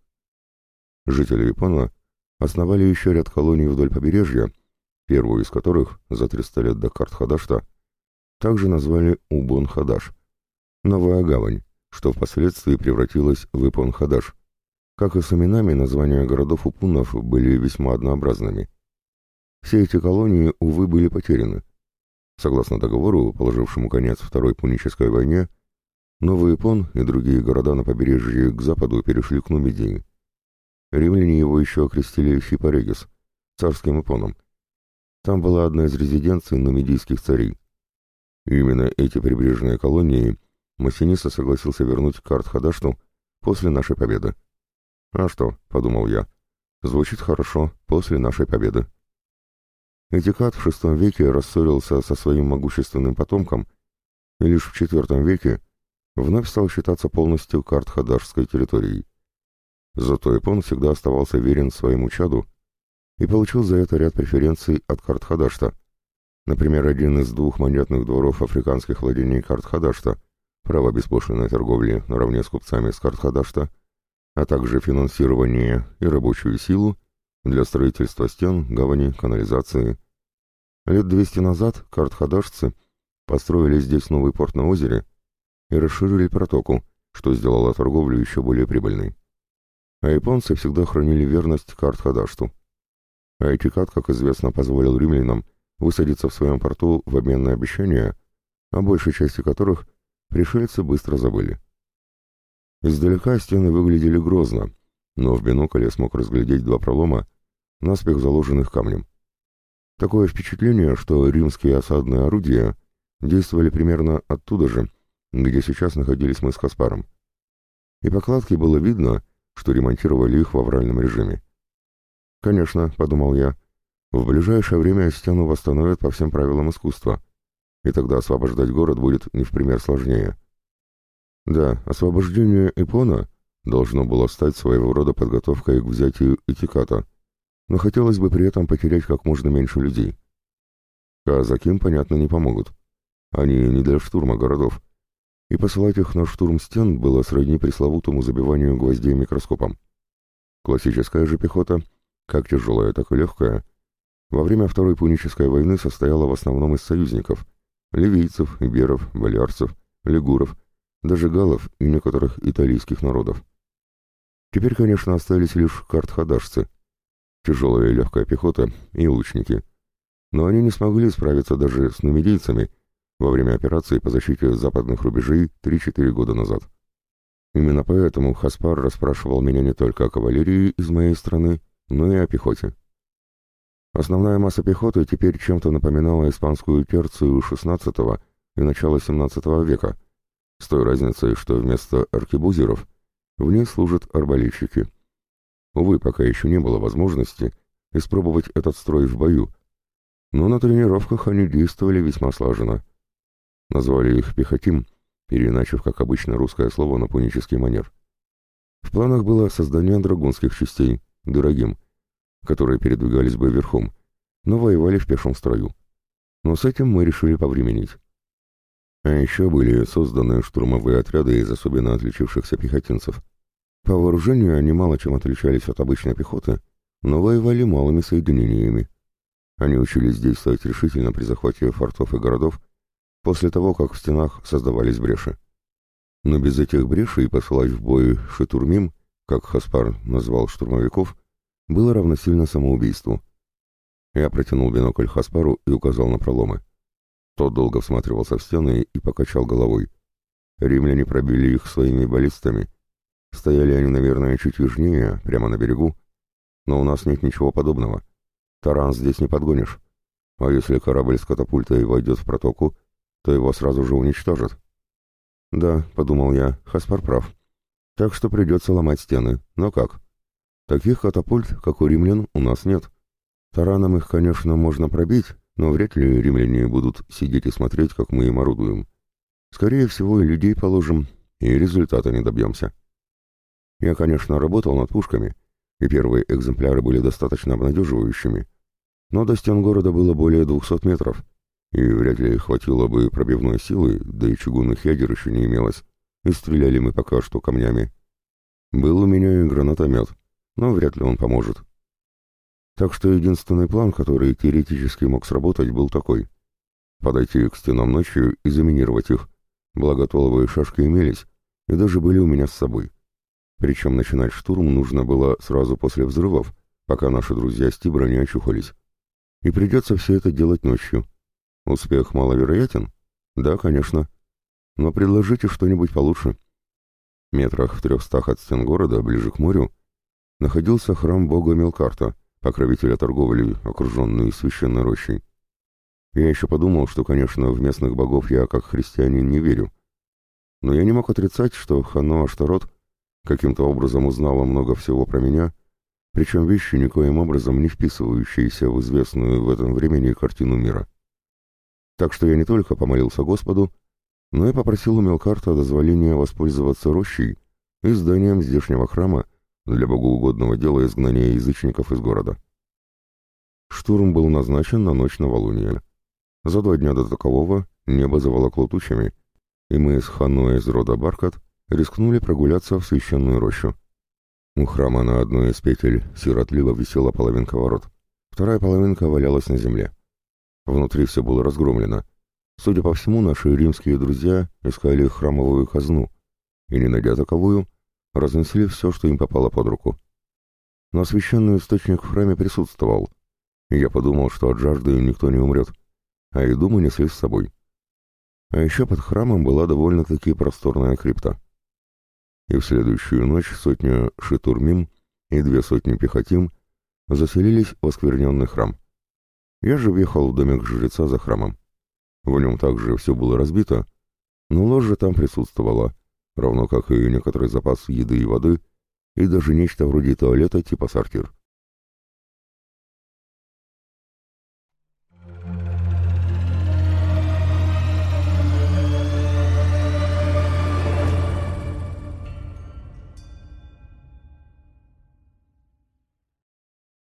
[SPEAKER 1] Жители Ипона основали еще ряд колоний вдоль побережья, первую из которых, за 300 лет до карт Хадашта, также назвали Убон-Хадаш — Новая гавань, что впоследствии превратилась в Ипон-Хадаш. Как и с именами, названия городов Упунов были весьма однообразными. Все эти колонии, увы, были потеряны. Согласно договору, положившему конец Второй Пунической войне, Новый Ипон и другие города на побережье к западу перешли к Нумидии. Римляне его еще окрестили Хипорегис, царским Ипоном. Там была одна из резиденций нумидийских царей. И именно эти прибрежные колонии Массиниса согласился вернуть карт Хадашту после нашей победы. «А что?» — подумал я. «Звучит хорошо, после нашей победы». Этикат в VI веке рассорился со своим могущественным потомком и лишь в IV веке вновь стал считаться полностью карт Хадашской территорией. Зато Япон всегда оставался верен своему чаду и получил за это ряд преференций от карт Хадашта. Например, один из двух монетных дворов африканских владений карт Хадашта — право беспошлиной торговли наравне с купцами с Картхадашта, а также финансирование и рабочую силу для строительства стен, гавани, канализации. Лет 200 назад картхадашцы построили здесь новый порт на озере и расширили протоку, что сделало торговлю еще более прибыльной. А японцы всегда хранили верность Картхадашту. А Этикат, как известно, позволил римлянам высадиться в своем порту в обмен на обещания, о большей части которых пришельцы быстро забыли. Издалека стены выглядели грозно, но в бинокль я смог разглядеть два пролома, наспех заложенных камнем. Такое впечатление, что римские осадные орудия действовали примерно оттуда же, где сейчас находились мы с Каспаром. И по кладке было видно, что ремонтировали их в авральном режиме. «Конечно», — подумал я, — «в ближайшее время стену восстановят по всем правилам искусства, и тогда освобождать город будет не в пример сложнее». Да, освобождение Эпона должно было стать своего рода подготовкой к взятию Этиката, но хотелось бы при этом потерять как можно меньше людей. Казаким, понятно, не помогут. Они не для штурма городов, и посылать их на штурм стен было сродни пресловутому забиванию гвоздей микроскопом. Классическая же пехота, как тяжелая, так и легкая, во время Второй Пунической войны состояла в основном из союзников – ливийцев, иберов, болярцев, лигуров, даже галлов и некоторых итальянских народов. Теперь, конечно, остались лишь картхадашцы, тяжелая и легкая пехота и лучники. Но они не смогли справиться даже с нумидийцами во время операции по защите западных рубежей 3-4 года назад. Именно поэтому Хаспар расспрашивал меня не только о кавалерии из моей страны, но и о пехоте. Основная масса пехоты теперь чем-то напоминала испанскую терцию XVI и начала XVII века, с той разницей, что вместо аркебузеров в ней служат арбалетчики. Увы, пока еще не было возможности испробовать этот строй в бою, но на тренировках они действовали весьма слаженно. Назвали их «пехотим», переиначив, как обычно, русское слово на пунический манер. В планах было создание драгунских частей, дорогим, которые передвигались бы верхом, но воевали в пешем строю. Но с этим мы решили повременить. А еще были созданы штурмовые отряды из особенно отличившихся пехотинцев. По вооружению они мало чем отличались от обычной пехоты, но воевали малыми соединениями. Они учились действовать решительно при захвате фортов и городов после того, как в стенах создавались бреши. Но без этих брешей посылать в бой шитурмим, как Хаспар назвал штурмовиков, было равносильно самоубийству. Я протянул бинокль Хаспару и указал на проломы. Тот долго всматривался в стены и покачал головой. Римляне пробили их своими баллистами. Стояли они, наверное, чуть южнее, прямо на берегу. Но у нас нет ничего подобного. Таран здесь не подгонишь. А если корабль с катапультой войдет в протоку, то его сразу же уничтожат. Да, подумал я, Хаспар прав. Так что придется ломать стены. Но как? Таких катапульт, как у римлян, у нас нет. Тараном их, конечно, можно пробить, но вряд ли римляне будут сидеть и смотреть, как мы им орудуем. Скорее всего, и людей положим, и результата не добьемся. Я, конечно, работал над пушками, и первые экземпляры были достаточно обнадеживающими, но до стен города было более 200 метров, и вряд ли хватило бы пробивной силы, да и чугунных ядер еще не имелось, и стреляли мы пока что камнями. Был у меня и гранатомет, но вряд ли он поможет. Так что единственный план, который теоретически мог сработать, был такой. Подойти к стенам ночью и заминировать их. Благо толовые шашки имелись, и даже были у меня с собой. Причем начинать штурм нужно было сразу после взрывов, пока наши друзья с Тибра не очухались. И придется все это делать ночью. Успех маловероятен? Да, конечно. Но предложите что-нибудь получше. Метрах в трехстах от стен города, ближе к морю, находился храм бога Мелкарта — покровителя торговли, окруженный священной рощей. Я еще подумал, что, конечно, в местных богов я, как христианин, не верю. Но я не мог отрицать, что Хано Аштарот каким-то образом узнала много всего про меня, причем вещи, никоим образом не вписывающиеся в известную в этом времени картину мира. Так что я не только помолился Господу, но и попросил у Мелкарта дозволения воспользоваться рощей и зданием здешнего храма, для богоугодного дела изгнания язычников из города. Штурм был назначен на ночь новолуния. За два дня до такового небо заволокло тучами, и мы с Ханой из рода Баркат рискнули прогуляться в священную рощу. У храма на одной из петель сиротливо висела половинка ворот, вторая половинка валялась на земле. Внутри все было разгромлено. Судя по всему, наши римские друзья искали храмовую казну, и, не найдя таковую, разнесли все, что им попало под руку. Но священный источник в храме присутствовал, и я подумал, что от жажды никто не умрет, а еду мы несли с собой. А еще под храмом была довольно-таки просторная крипта. И в следующую ночь сотня шитурмим и две сотни пехотим заселились в оскверненный храм. Я же въехал в домик жреца за храмом. В нем также все было разбито, но ложа там присутствовала — равно как и некоторый запас еды и воды, и даже нечто вроде туалета типа сортир.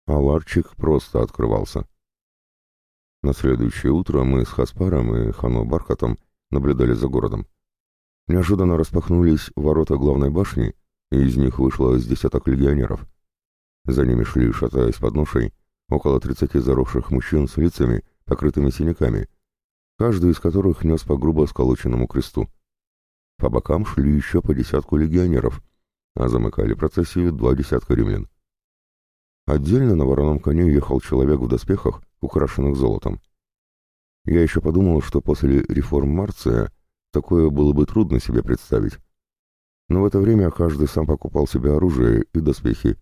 [SPEAKER 1] А просто открывался. На следующее утро мы с Хаспаром и Хано Бархатом наблюдали за городом. Неожиданно распахнулись ворота главной башни, и из них вышло с десяток легионеров. За ними шли, шатаясь под ношей, около тридцати заросших мужчин с лицами, покрытыми синяками, каждый из которых нес по грубо сколоченному кресту. По бокам шли еще по десятку легионеров, а замыкали процессию два десятка римлян. Отдельно на вороном коне ехал человек в доспехах, украшенных золотом. Я еще подумал, что после реформ Марция такое было бы трудно себе представить. Но в это время каждый сам покупал себе оружие и доспехи,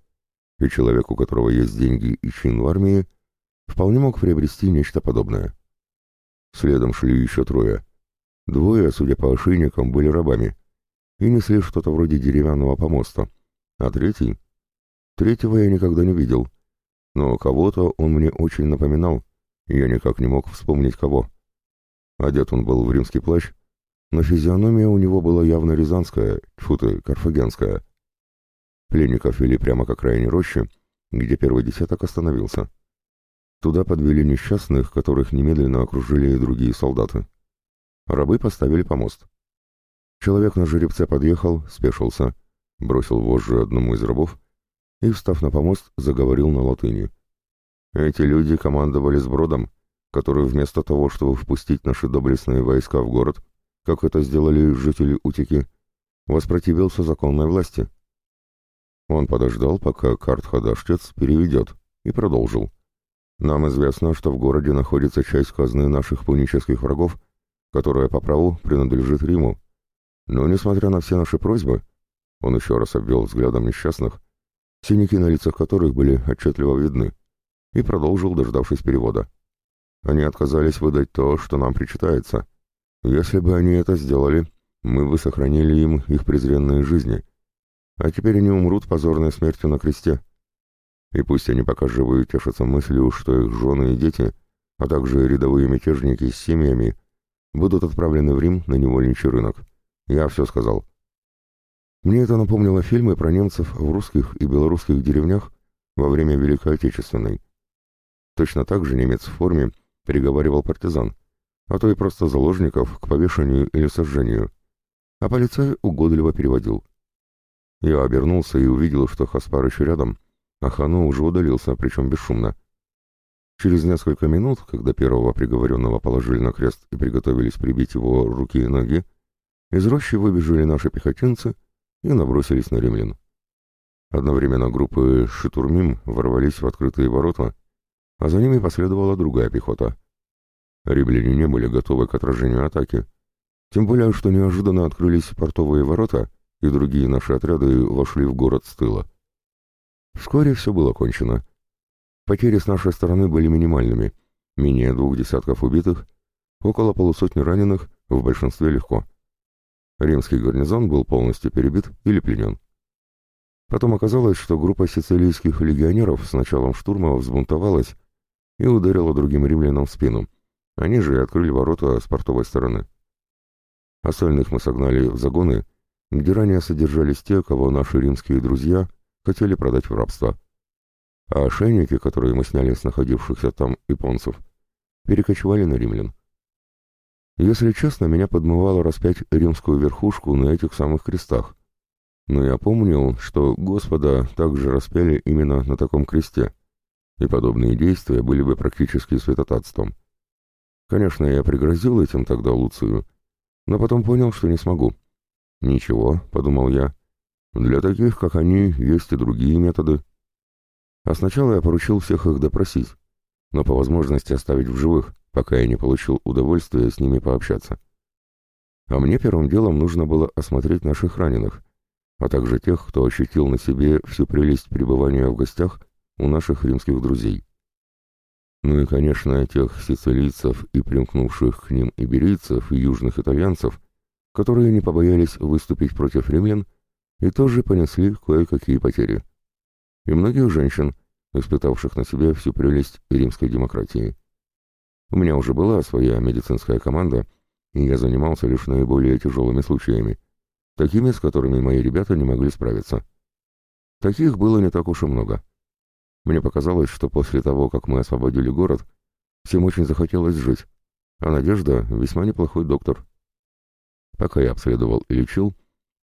[SPEAKER 1] и человек, у которого есть деньги и чин в армии, вполне мог приобрести нечто подобное. Следом шли еще трое. Двое, судя по ошейникам, были рабами и несли что-то вроде деревянного помоста, а третий... Третьего я никогда не видел, но кого-то он мне очень напоминал, и я никак не мог вспомнить кого. Одет он был в римский плащ, но физиономия у него была явно рязанская, тьфу ты, карфагенская. Пленников вели прямо к окраине рощи, где первый десяток остановился. Туда подвели несчастных, которых немедленно окружили и другие солдаты. Рабы поставили помост. Человек на жеребце подъехал, спешился, бросил вожжи одному из рабов и, встав на помост, заговорил на латыни. Эти люди командовали сбродом, который вместо того, чтобы впустить наши доблестные войска в город, как это сделали жители Утики, воспротивился законной власти. Он подождал, пока карт-хадаштец переведет, и продолжил. Нам известно, что в городе находится часть казны наших пунических врагов, которая по праву принадлежит Риму. Но, несмотря на все наши просьбы, он еще раз обвел взглядом несчастных, синяки на лицах которых были отчетливо видны, и продолжил, дождавшись перевода. Они отказались выдать то, что нам причитается. Если бы они это сделали, мы бы сохранили им их презренные жизни. А теперь они умрут позорной смертью на кресте. И пусть они пока живы тешатся мыслью, что их жены и дети, а также рядовые мятежники с семьями, будут отправлены в Рим на невольничий рынок. Я все сказал. Мне это напомнило фильмы про немцев в русских и белорусских деревнях во время Великой Отечественной. Точно так же немец в форме переговаривал партизан, а то и просто заложников к повешению или сожжению, а полицай угодливо переводил. Я обернулся и увидел, что Хаспар еще рядом, а Хану уже удалился, причем бесшумно. Через несколько минут, когда первого приговоренного положили на крест и приготовились прибить его руки и ноги, из рощи выбежали наши пехотинцы и набросились на римлян. Одновременно группы Шитурмим ворвались в открытые ворота, а за ними последовала другая пехота. Римляне не были готовы к отражению атаки, тем более, что неожиданно открылись портовые ворота, и другие наши отряды вошли в город с тыла. Вскоре все было кончено. Потери с нашей стороны были минимальными, менее двух десятков убитых, около полусотни раненых, в большинстве легко. Римский гарнизон был полностью перебит или пленен. Потом оказалось, что группа сицилийских легионеров с началом штурма взбунтовалась и ударила другим римлянам в спину. Они же и открыли ворота с портовой стороны. Остальных мы согнали в загоны, где ранее содержались те, кого наши римские друзья хотели продать в рабство. А ошейники, которые мы сняли с находившихся там японцев, перекочевали на римлян. Если честно, меня подмывало распять римскую верхушку на этих самых крестах. Но я помнил, что Господа также распяли именно на таком кресте, и подобные действия были бы практически святотатством. Конечно, я пригрозил этим тогда Луцию, но потом понял, что не смогу. «Ничего», — подумал я, — «для таких, как они, есть и другие методы». А сначала я поручил всех их допросить, но по возможности оставить в живых, пока я не получил удовольствия с ними пообщаться. А мне первым делом нужно было осмотреть наших раненых, а также тех, кто ощутил на себе всю прелесть пребывания в гостях у наших римских друзей. Ну и, конечно, тех сицилийцев и примкнувших к ним иберийцев и южных итальянцев, которые не побоялись выступить против римлян и тоже понесли кое-какие потери. И многих женщин, испытавших на себе всю прелесть римской демократии. У меня уже была своя медицинская команда, и я занимался лишь наиболее тяжелыми случаями, такими, с которыми мои ребята не могли справиться. Таких было не так уж и много. Мне показалось, что после того, как мы освободили город, всем очень захотелось жить, а Надежда — весьма неплохой доктор. Пока я обследовал и лечил,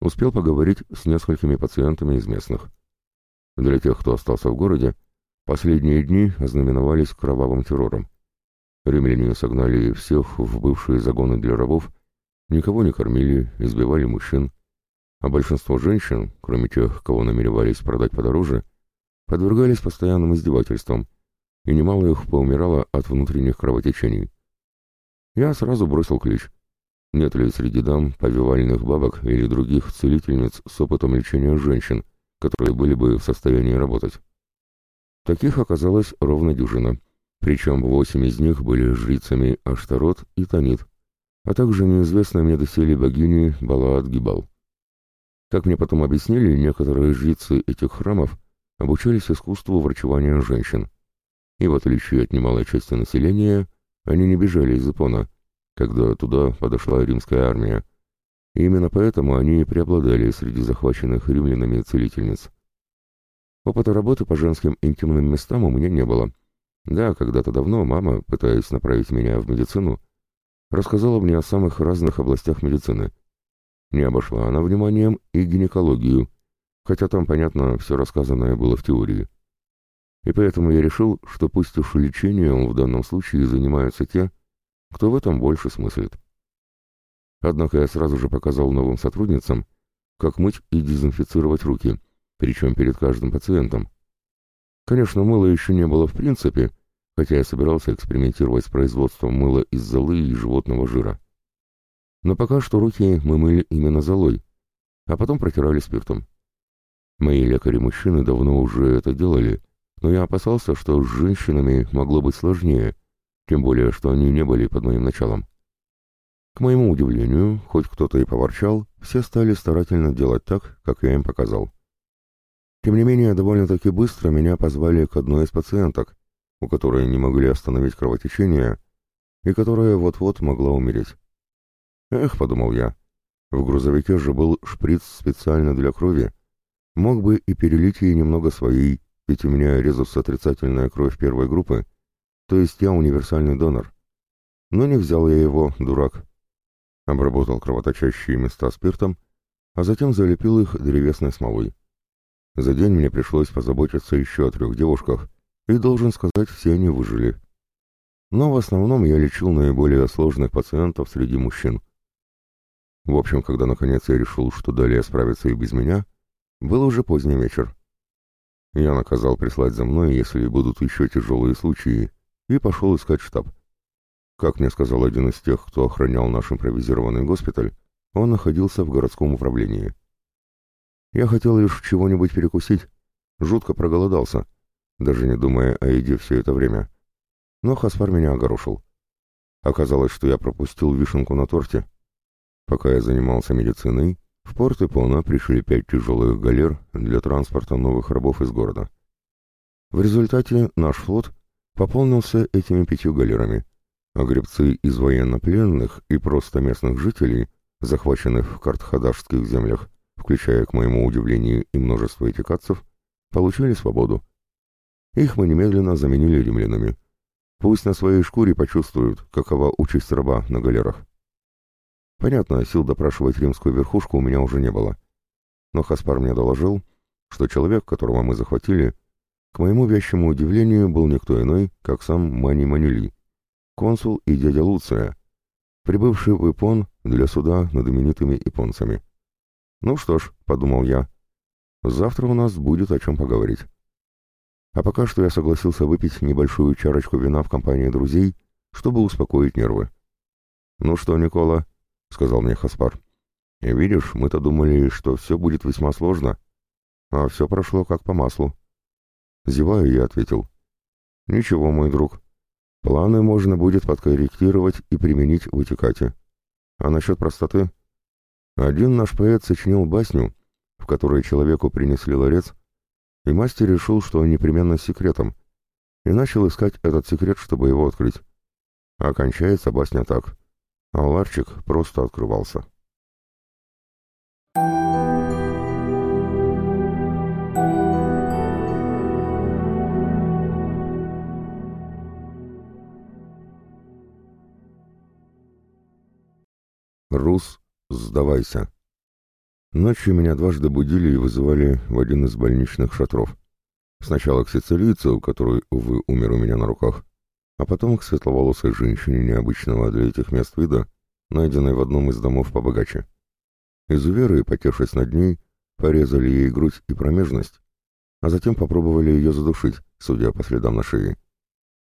[SPEAKER 1] успел поговорить с несколькими пациентами из местных. Для тех, кто остался в городе, последние дни ознаменовались кровавым террором. Римляне согнали всех в бывшие загоны для рабов, никого не кормили, избивали мужчин, а большинство женщин, кроме тех, кого намеревались продать подороже, подвергались постоянным издевательствам, и немало их поумирало от внутренних кровотечений. Я сразу бросил ключ. Нет ли среди дам повивальных бабок или других целительниц с опытом лечения женщин, которые были бы в состоянии работать? Таких оказалось ровно дюжина, причем восемь из них были жрицами Аштарот и Танит, а также неизвестной мне доселе богини Балаат Гибал. Как мне потом объяснили, некоторые жрицы этих храмов обучались искусству врачевания женщин. И в отличие от немалой части населения, они не бежали из Япона, когда туда подошла римская армия. И именно поэтому они и преобладали среди захваченных римлянами целительниц. Опыта работы по женским интимным местам у меня не было. Да, когда-то давно мама, пытаясь направить меня в медицину, рассказала мне о самых разных областях медицины — не обошла она вниманием и гинекологию, хотя там, понятно, все рассказанное было в теории. И поэтому я решил, что пусть уж лечением в данном случае занимаются те, кто в этом больше смыслит. Однако я сразу же показал новым сотрудницам, как мыть и дезинфицировать руки, причем перед каждым пациентом. Конечно, мыла еще не было в принципе, хотя я собирался экспериментировать с производством мыла из золы и животного жира. Но пока что руки мы мыли именно золой, а потом протирали спиртом. Мои лекари-мужчины давно уже это делали, но я опасался, что с женщинами могло быть сложнее, тем более, что они не были под моим началом. К моему удивлению, хоть кто-то и поворчал, все стали старательно делать так, как я им показал. Тем не менее, довольно-таки быстро меня позвали к одной из пациенток, у которой не могли остановить кровотечение и которая вот-вот могла умереть. Эх, подумал я, в грузовике же был шприц специально для крови. Мог бы и перелить ей немного своей, ведь у меня резус отрицательная кровь первой группы, то есть я универсальный донор. Но не взял я его, дурак. Обработал кровоточащие места спиртом, а затем залепил их древесной смолой. За день мне пришлось позаботиться еще о трех девушках, и, должен сказать, все они выжили. Но в основном я лечил наиболее сложных пациентов среди мужчин. В общем, когда наконец я решил, что далее справиться и без меня, был уже поздний вечер. Я наказал прислать за мной, если будут еще тяжелые случаи, и пошел искать штаб. Как мне сказал один из тех, кто охранял наш импровизированный госпиталь, он находился в городском управлении. Я хотел лишь чего-нибудь перекусить, жутко проголодался, даже не думая о еде все это время. Но Хаспар меня огорошил. Оказалось, что я пропустил вишенку на торте, Пока я занимался медициной, в порт Ипона пришли пять тяжелых галер для транспорта новых рабов из города. В результате наш флот пополнился этими пятью галерами, а гребцы из военнопленных и просто местных жителей, захваченных в картхадашских землях, включая, к моему удивлению, и множество этикадцев, получили свободу. Их мы немедленно заменили римлянами. Пусть на своей шкуре почувствуют, какова участь раба на галерах. Понятно, сил допрашивать римскую верхушку у меня уже не было. Но Хаспар мне доложил, что человек, которого мы захватили, к моему вящему удивлению, был никто иной, как сам Мани Манили, консул и дядя Луция, прибывший в Ипон для суда над именитыми японцами. Ну что ж, подумал я, завтра у нас будет о чем поговорить. А пока что я согласился выпить небольшую чарочку вина в компании друзей, чтобы успокоить нервы. «Ну что, Никола, — сказал мне Хаспар. «И видишь, мы-то думали, что все будет весьма сложно, а все прошло как по маслу». Зеваю, я ответил. «Ничего, мой друг. Планы можно будет подкорректировать и применить в Этикате. А насчет простоты? Один наш поэт сочинил басню, в которой человеку принесли ларец, и мастер решил, что он непременно с секретом, и начал искать этот секрет, чтобы его открыть. А кончается басня так. А ларчик просто открывался. Рус, сдавайся. Ночью меня дважды будили и вызывали в один из больничных шатров. Сначала к сицилийцу, который, увы, умер у меня на руках, а потом к светловолосой женщине необычного для этих мест вида, найденной в одном из домов побогаче. Изуверы, потевшись над ней, порезали ей грудь и промежность, а затем попробовали ее задушить, судя по следам на шее.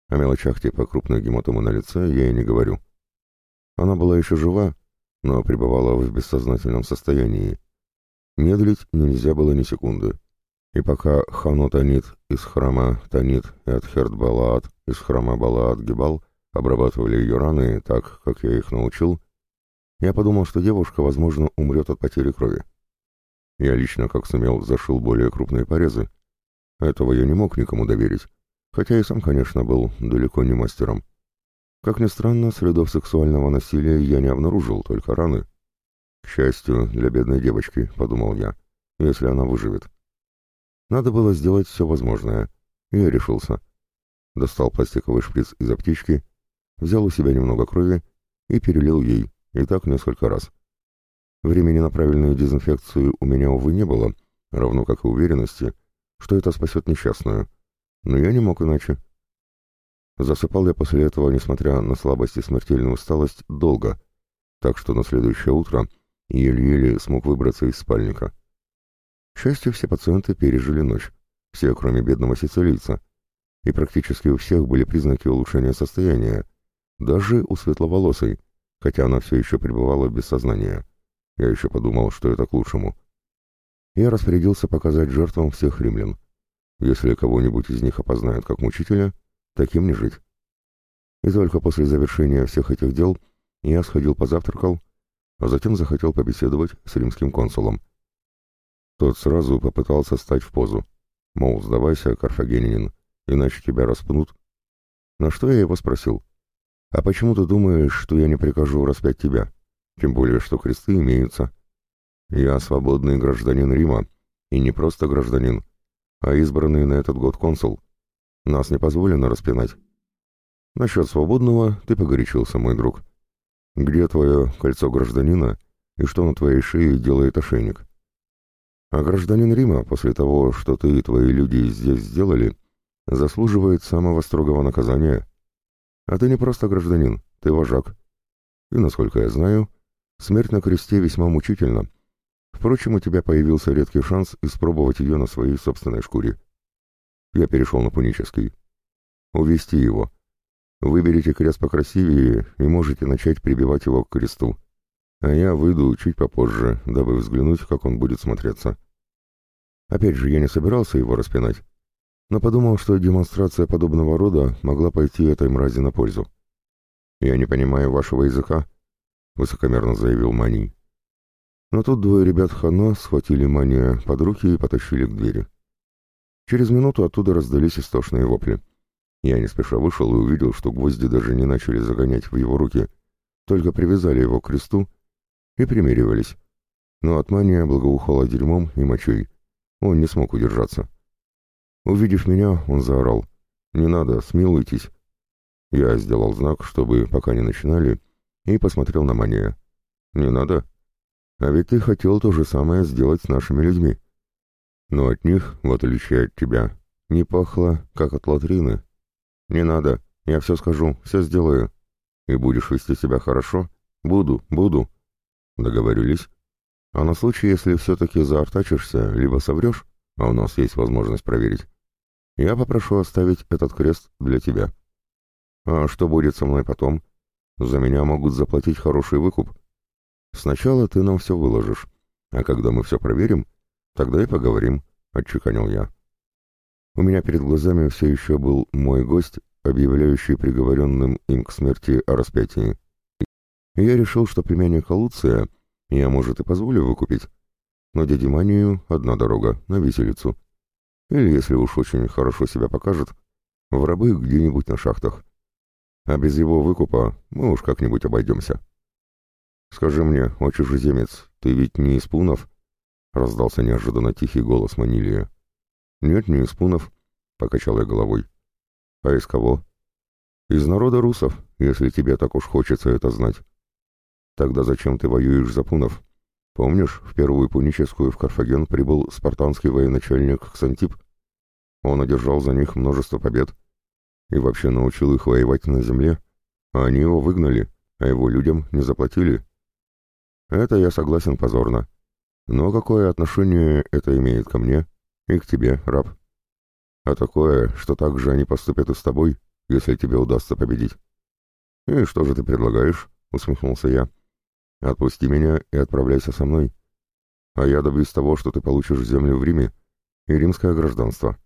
[SPEAKER 1] О мелочах типа крупной гематомы на лице я и не говорю. Она была еще жива, но пребывала в бессознательном состоянии, Медлить нельзя было ни секунды. И пока Хану Танит из храма Танит и Атхерт Балаат из храма Балаат Гибал обрабатывали ее раны так, как я их научил, я подумал, что девушка, возможно, умрет от потери крови. Я лично, как сумел, зашил более крупные порезы. Этого я не мог никому доверить, хотя и сам, конечно, был далеко не мастером. Как ни странно, следов сексуального насилия я не обнаружил, только раны — к счастью для бедной девочки, подумал я, если она выживет. Надо было сделать все возможное, я решился. Достал пластиковый шприц из аптечки, взял у себя немного крови и перелил ей, и так несколько раз. Времени на правильную дезинфекцию у меня, увы, не было, равно как и уверенности, что это спасет несчастную. Но я не мог иначе. Засыпал я после этого, несмотря на слабость и смертельную усталость, долго, так что на следующее утро еле-еле смог выбраться из спальника. К счастью, все пациенты пережили ночь, все, кроме бедного сицилийца, и практически у всех были признаки улучшения состояния, даже у светловолосой, хотя она все еще пребывала без сознания. Я еще подумал, что это к лучшему. Я распорядился показать жертвам всех римлян. Если кого-нибудь из них опознают как мучителя, таким не жить. И только после завершения всех этих дел я сходил позавтракал а затем захотел побеседовать с римским консулом. Тот сразу попытался стать в позу. Мол, сдавайся, карфагенянин, иначе тебя распнут. На что я его спросил. А почему ты думаешь, что я не прикажу распять тебя? Тем более, что кресты имеются. Я свободный гражданин Рима, и не просто гражданин, а избранный на этот год консул. Нас не позволено распинать. Насчет свободного ты погорячился, мой друг. Где твое кольцо гражданина и что на твоей шее делает ошейник? А гражданин Рима, после того, что ты и твои люди здесь сделали, заслуживает самого строгого наказания. А ты не просто гражданин, ты вожак. И, насколько я знаю, смерть на кресте весьма мучительна. Впрочем, у тебя появился редкий шанс испробовать ее на своей собственной шкуре. Я перешел на пунический. Увести его, Выберите крест покрасивее и можете начать прибивать его к кресту. А я выйду чуть попозже, дабы взглянуть, как он будет смотреться. Опять же, я не собирался его распинать, но подумал, что демонстрация подобного рода могла пойти этой мрази на пользу. «Я не понимаю вашего языка», — высокомерно заявил Мани. Но тут двое ребят Хана схватили Мания под руки и потащили к двери. Через минуту оттуда раздались истошные вопли. Я не спеша вышел и увидел, что гвозди даже не начали загонять в его руки, только привязали его к кресту и примеривались. Но от мания благоухало дерьмом и мочой. Он не смог удержаться. Увидев меня, он заорал. «Не надо, смилуйтесь». Я сделал знак, чтобы пока не начинали, и посмотрел на мания. «Не надо. А ведь ты хотел то же самое сделать с нашими людьми. Но от них, в отличие от тебя, не пахло, как от латрины, «Не надо, я все скажу, все сделаю. И будешь вести себя хорошо? Буду, буду». Договорились. А на случай, если все-таки заортачишься, либо соврешь, а у нас есть возможность проверить, я попрошу оставить этот крест для тебя. А что будет со мной потом? За меня могут заплатить хороший выкуп. Сначала ты нам все выложишь, а когда мы все проверим, тогда и поговорим, — отчеканил я. У меня перед глазами все еще был мой гость, объявляющий приговоренным им к смерти о распятии. И я решил, что племянника Луция я, может, и позволю выкупить, но дяде Манию одна дорога, на виселицу. Или, если уж очень хорошо себя покажет, в рабы где-нибудь на шахтах. А без его выкупа мы уж как-нибудь обойдемся. «Скажи мне, о чужеземец, ты ведь не из пунов?» — раздался неожиданно тихий голос Манилия. «Нет, не из пунов», — покачал я головой. «А из кого?» «Из народа русов, если тебе так уж хочется это знать». «Тогда зачем ты воюешь за пунов?» «Помнишь, в первую пуническую в Карфаген прибыл спартанский военачальник Ксантип? Он одержал за них множество побед и вообще научил их воевать на земле, а они его выгнали, а его людям не заплатили. Это я согласен позорно. Но какое отношение это имеет ко мне и к тебе, раб? А такое, что так же они поступят и с тобой, если тебе удастся победить. «И что же ты предлагаешь?» — усмехнулся я. «Отпусти меня и отправляйся со мной. А я добьюсь того, что ты получишь землю в Риме и римское гражданство».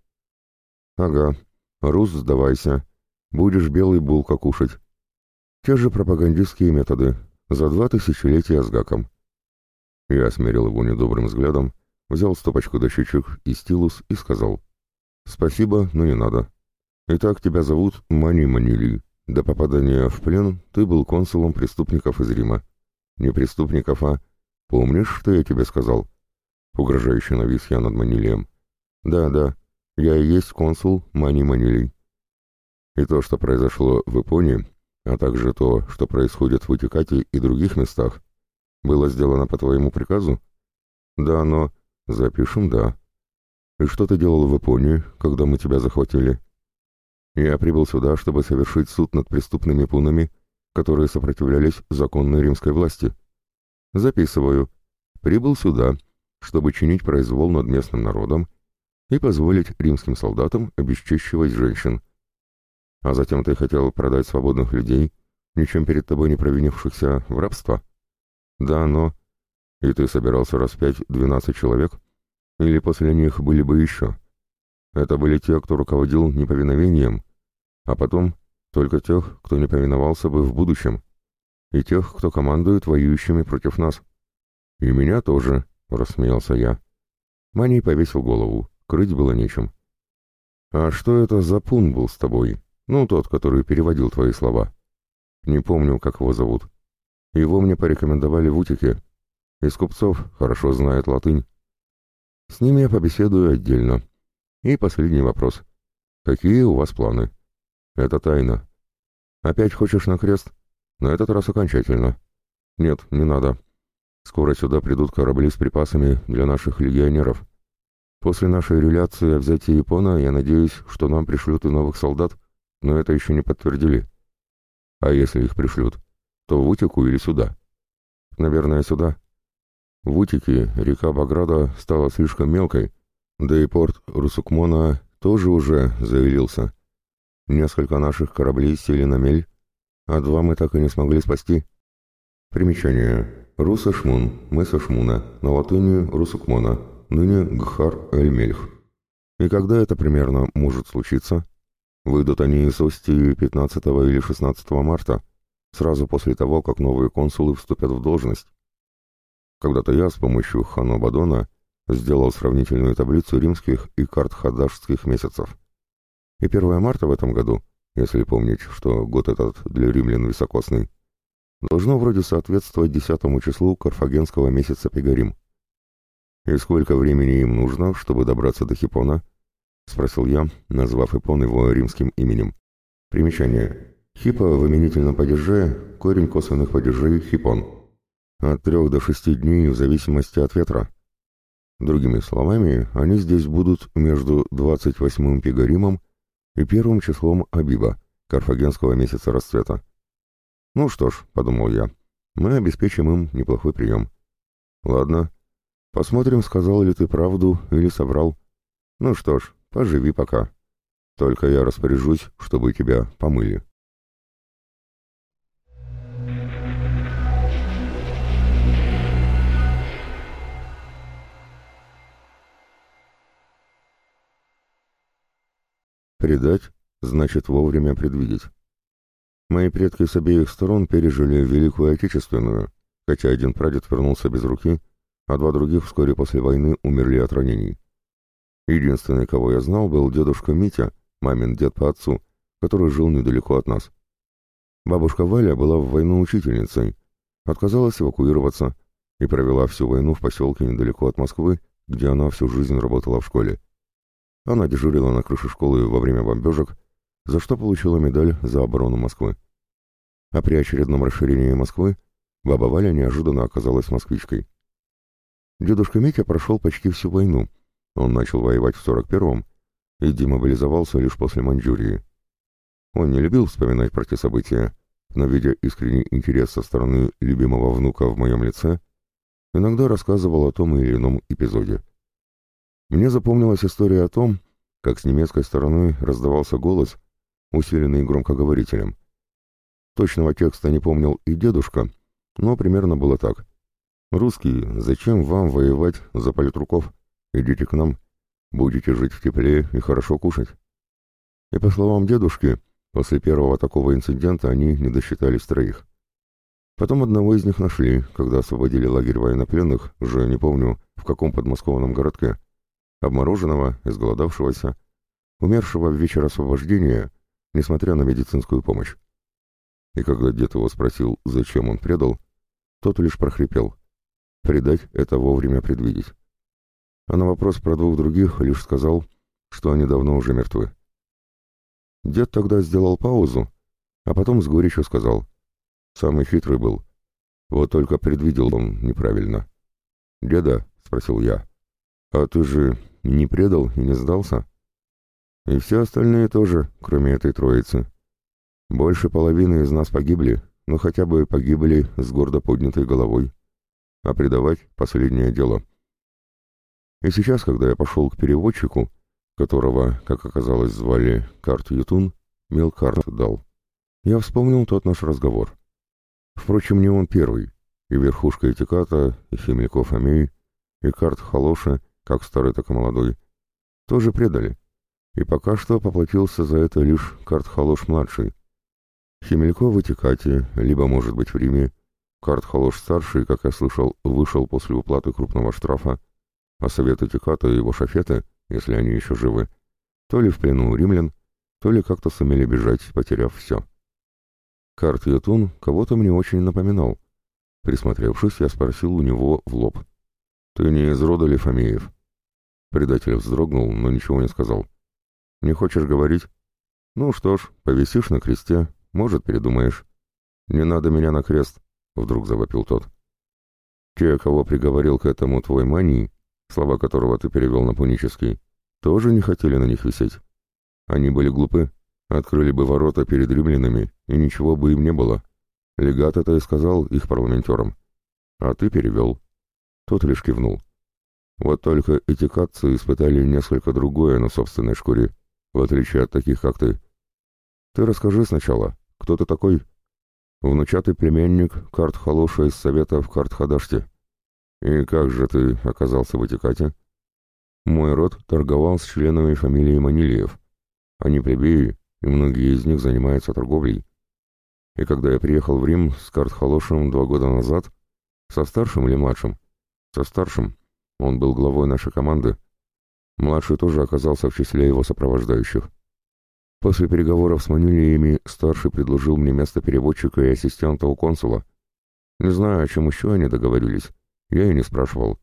[SPEAKER 1] «Ага, рус сдавайся. Будешь белый булка кушать. Те же пропагандистские методы, за два тысячелетия с гаком. Я смерил его недобрым взглядом, взял стопочку дощечек и стилус и сказал. «Спасибо, но не надо. Итак, тебя зовут Мани Манили. До попадания в плен ты был консулом преступников из Рима. Не преступников, а... Помнишь, что я тебе сказал?» Угрожающе навис я над Манилием. «Да, да, я и есть консул Мани Манили. И то, что произошло в Японии, а также то, что происходит в Утикате и других местах, было сделано по твоему приказу? Да, но... Запишем, да. И что ты делал в Японии, когда мы тебя захватили? Я прибыл сюда, чтобы совершить суд над преступными пунами, которые сопротивлялись законной римской власти. Записываю. Прибыл сюда, чтобы чинить произвол над местным народом и позволить римским солдатам обесчещивать женщин. А затем ты хотел продать свободных людей, ничем перед тобой не провинившихся, в рабство? Да, но... И ты собирался распять двенадцать человек? Или после них были бы еще? Это были те, кто руководил неповиновением, а потом только тех, кто не повиновался бы в будущем, и тех, кто командует воюющими против нас. И меня тоже, — рассмеялся я. Маний повесил голову, крыть было нечем. «А что это за пун был с тобой?» Ну, тот, который переводил твои слова. Не помню, как его зовут. Его мне порекомендовали в Утике. Из купцов хорошо знает латынь. С ними я побеседую отдельно. И последний вопрос. Какие у вас планы? Это тайна. Опять хочешь на крест? На этот раз окончательно. Нет, не надо. Скоро сюда придут корабли с припасами для наших легионеров. После нашей реляции о взятии Япона я надеюсь, что нам пришлют и новых солдат, но это еще не подтвердили. А если их пришлют, то в Утику или сюда? Наверное, сюда. В Утике река Баграда стала слишком мелкой, да и порт Русукмона тоже уже завелился. Несколько наших кораблей сели на мель, а два мы так и не смогли спасти. Примечание. Руса-Шмун, мыса Шмуна, на латыни Русукмона, ныне Гхар-Эль-Мельх. И когда это примерно может случиться? Выйдут они из Остии 15 или 16 марта, сразу после того, как новые консулы вступят в должность. Когда-то я с помощью Хано Бадона сделал сравнительную таблицу римских и карт хадашских месяцев. И 1 марта в этом году, если помнить, что год этот для римлян високосный, должно вроде соответствовать десятому числу карфагенского месяца Пегарим. И сколько времени им нужно, чтобы добраться до Хипона, — спросил я, назвав Ипон его римским именем. Примечание. Хипа в именительном падеже — корень косвенных падежей хипон. От трех до шести дней в зависимости от ветра. Другими словами, они здесь будут между 28-м Пигаримом и первым числом Абиба, карфагенского месяца расцвета. «Ну что ж», — подумал я, — «мы обеспечим им неплохой прием». «Ладно. Посмотрим, сказал ли ты правду или соврал. Ну что ж, Поживи пока. Только я распоряжусь, чтобы тебя помыли. Предать значит вовремя предвидеть. Мои предки с обеих сторон пережили Великую Отечественную, хотя один прадед вернулся без руки, а два других вскоре после войны умерли от ранений. Единственный, кого я знал, был дедушка Митя, мамин дед по отцу, который жил недалеко от нас. Бабушка Валя была в войну учительницей, отказалась эвакуироваться и провела всю войну в поселке недалеко от Москвы, где она всю жизнь работала в школе. Она дежурила на крыше школы во время бомбежек, за что получила медаль за оборону Москвы. А при очередном расширении Москвы баба Валя неожиданно оказалась москвичкой. Дедушка Митя прошел почти всю войну. Он начал воевать в 41-м и демобилизовался лишь после Маньчжурии. Он не любил вспоминать про те события, но, видя искренний интерес со стороны любимого внука в моем лице, иногда рассказывал о том или ином эпизоде. Мне запомнилась история о том, как с немецкой стороны раздавался голос, усиленный громкоговорителем. Точного текста не помнил и дедушка, но примерно было так. «Русские, зачем вам воевать за политруков? Идите к нам, будете жить в тепле и хорошо кушать». И по словам дедушки, После первого такого инцидента они не досчитались троих. Потом одного из них нашли, когда освободили лагерь военнопленных, уже не помню, в каком подмосковном городке, обмороженного, изголодавшегося, умершего в вечер освобождения, несмотря на медицинскую помощь. И когда дед его спросил, зачем он предал, тот лишь прохрипел. Предать — это вовремя предвидеть. А на вопрос про двух других лишь сказал, что они давно уже мертвы. Дед тогда сделал паузу, а потом с горечью сказал. Самый хитрый был. Вот только предвидел он неправильно. «Деда?» — спросил я. «А ты же не предал и не сдался?» «И все остальные тоже, кроме этой троицы. Больше половины из нас погибли, но хотя бы погибли с гордо поднятой головой. А предавать — последнее дело». И сейчас, когда я пошел к переводчику, которого, как оказалось, звали Карт Ютун, Мелкарт дал. Я вспомнил тот наш разговор. Впрочем, не он первый. И верхушка Этиката, и Химельков Амей, и Карт Халоша, как старый, так и молодой, тоже предали. И пока что поплатился за это лишь Карт Халош-младший. Химелько в Этикате, либо, может быть, в Риме. Карт Халош-старший, как я слышал, вышел после уплаты крупного штрафа, а совет Этиката и его шафеты — если они еще живы, то ли в плену у римлян, то ли как-то сумели бежать, потеряв все. Карт Ютун кого-то мне очень напоминал. Присмотревшись, я спросил у него в лоб. «Ты не из рода ли Фомеев?» Предатель вздрогнул, но ничего не сказал. «Не хочешь говорить?» «Ну что ж, повисишь на кресте, может, передумаешь». «Не надо меня на крест», — вдруг завопил тот. «Те, кого приговорил к этому твой мании, слова которого ты перевел на пунический, тоже не хотели на них висеть. Они были глупы, открыли бы ворота перед римлянами, и ничего бы им не было. Легат это и сказал их парламентерам. А ты перевел. Тот лишь кивнул. Вот только этикатцы испытали несколько другое на собственной шкуре, в отличие от таких, как ты. Ты расскажи сначала, кто ты такой? Внучатый племянник карт Халоша из Совета в карт Хадаште. «И как же ты оказался в Этикате?» «Мой род торговал с членами фамилии Манилиев. Они плебеи, и многие из них занимаются торговлей. И когда я приехал в Рим с Картхалошем два года назад, со старшим или младшим? Со старшим. Он был главой нашей команды. Младший тоже оказался в числе его сопровождающих. После переговоров с Манилиями старший предложил мне место переводчика и ассистента у консула. Не знаю, о чем еще они договорились, я и не спрашивал.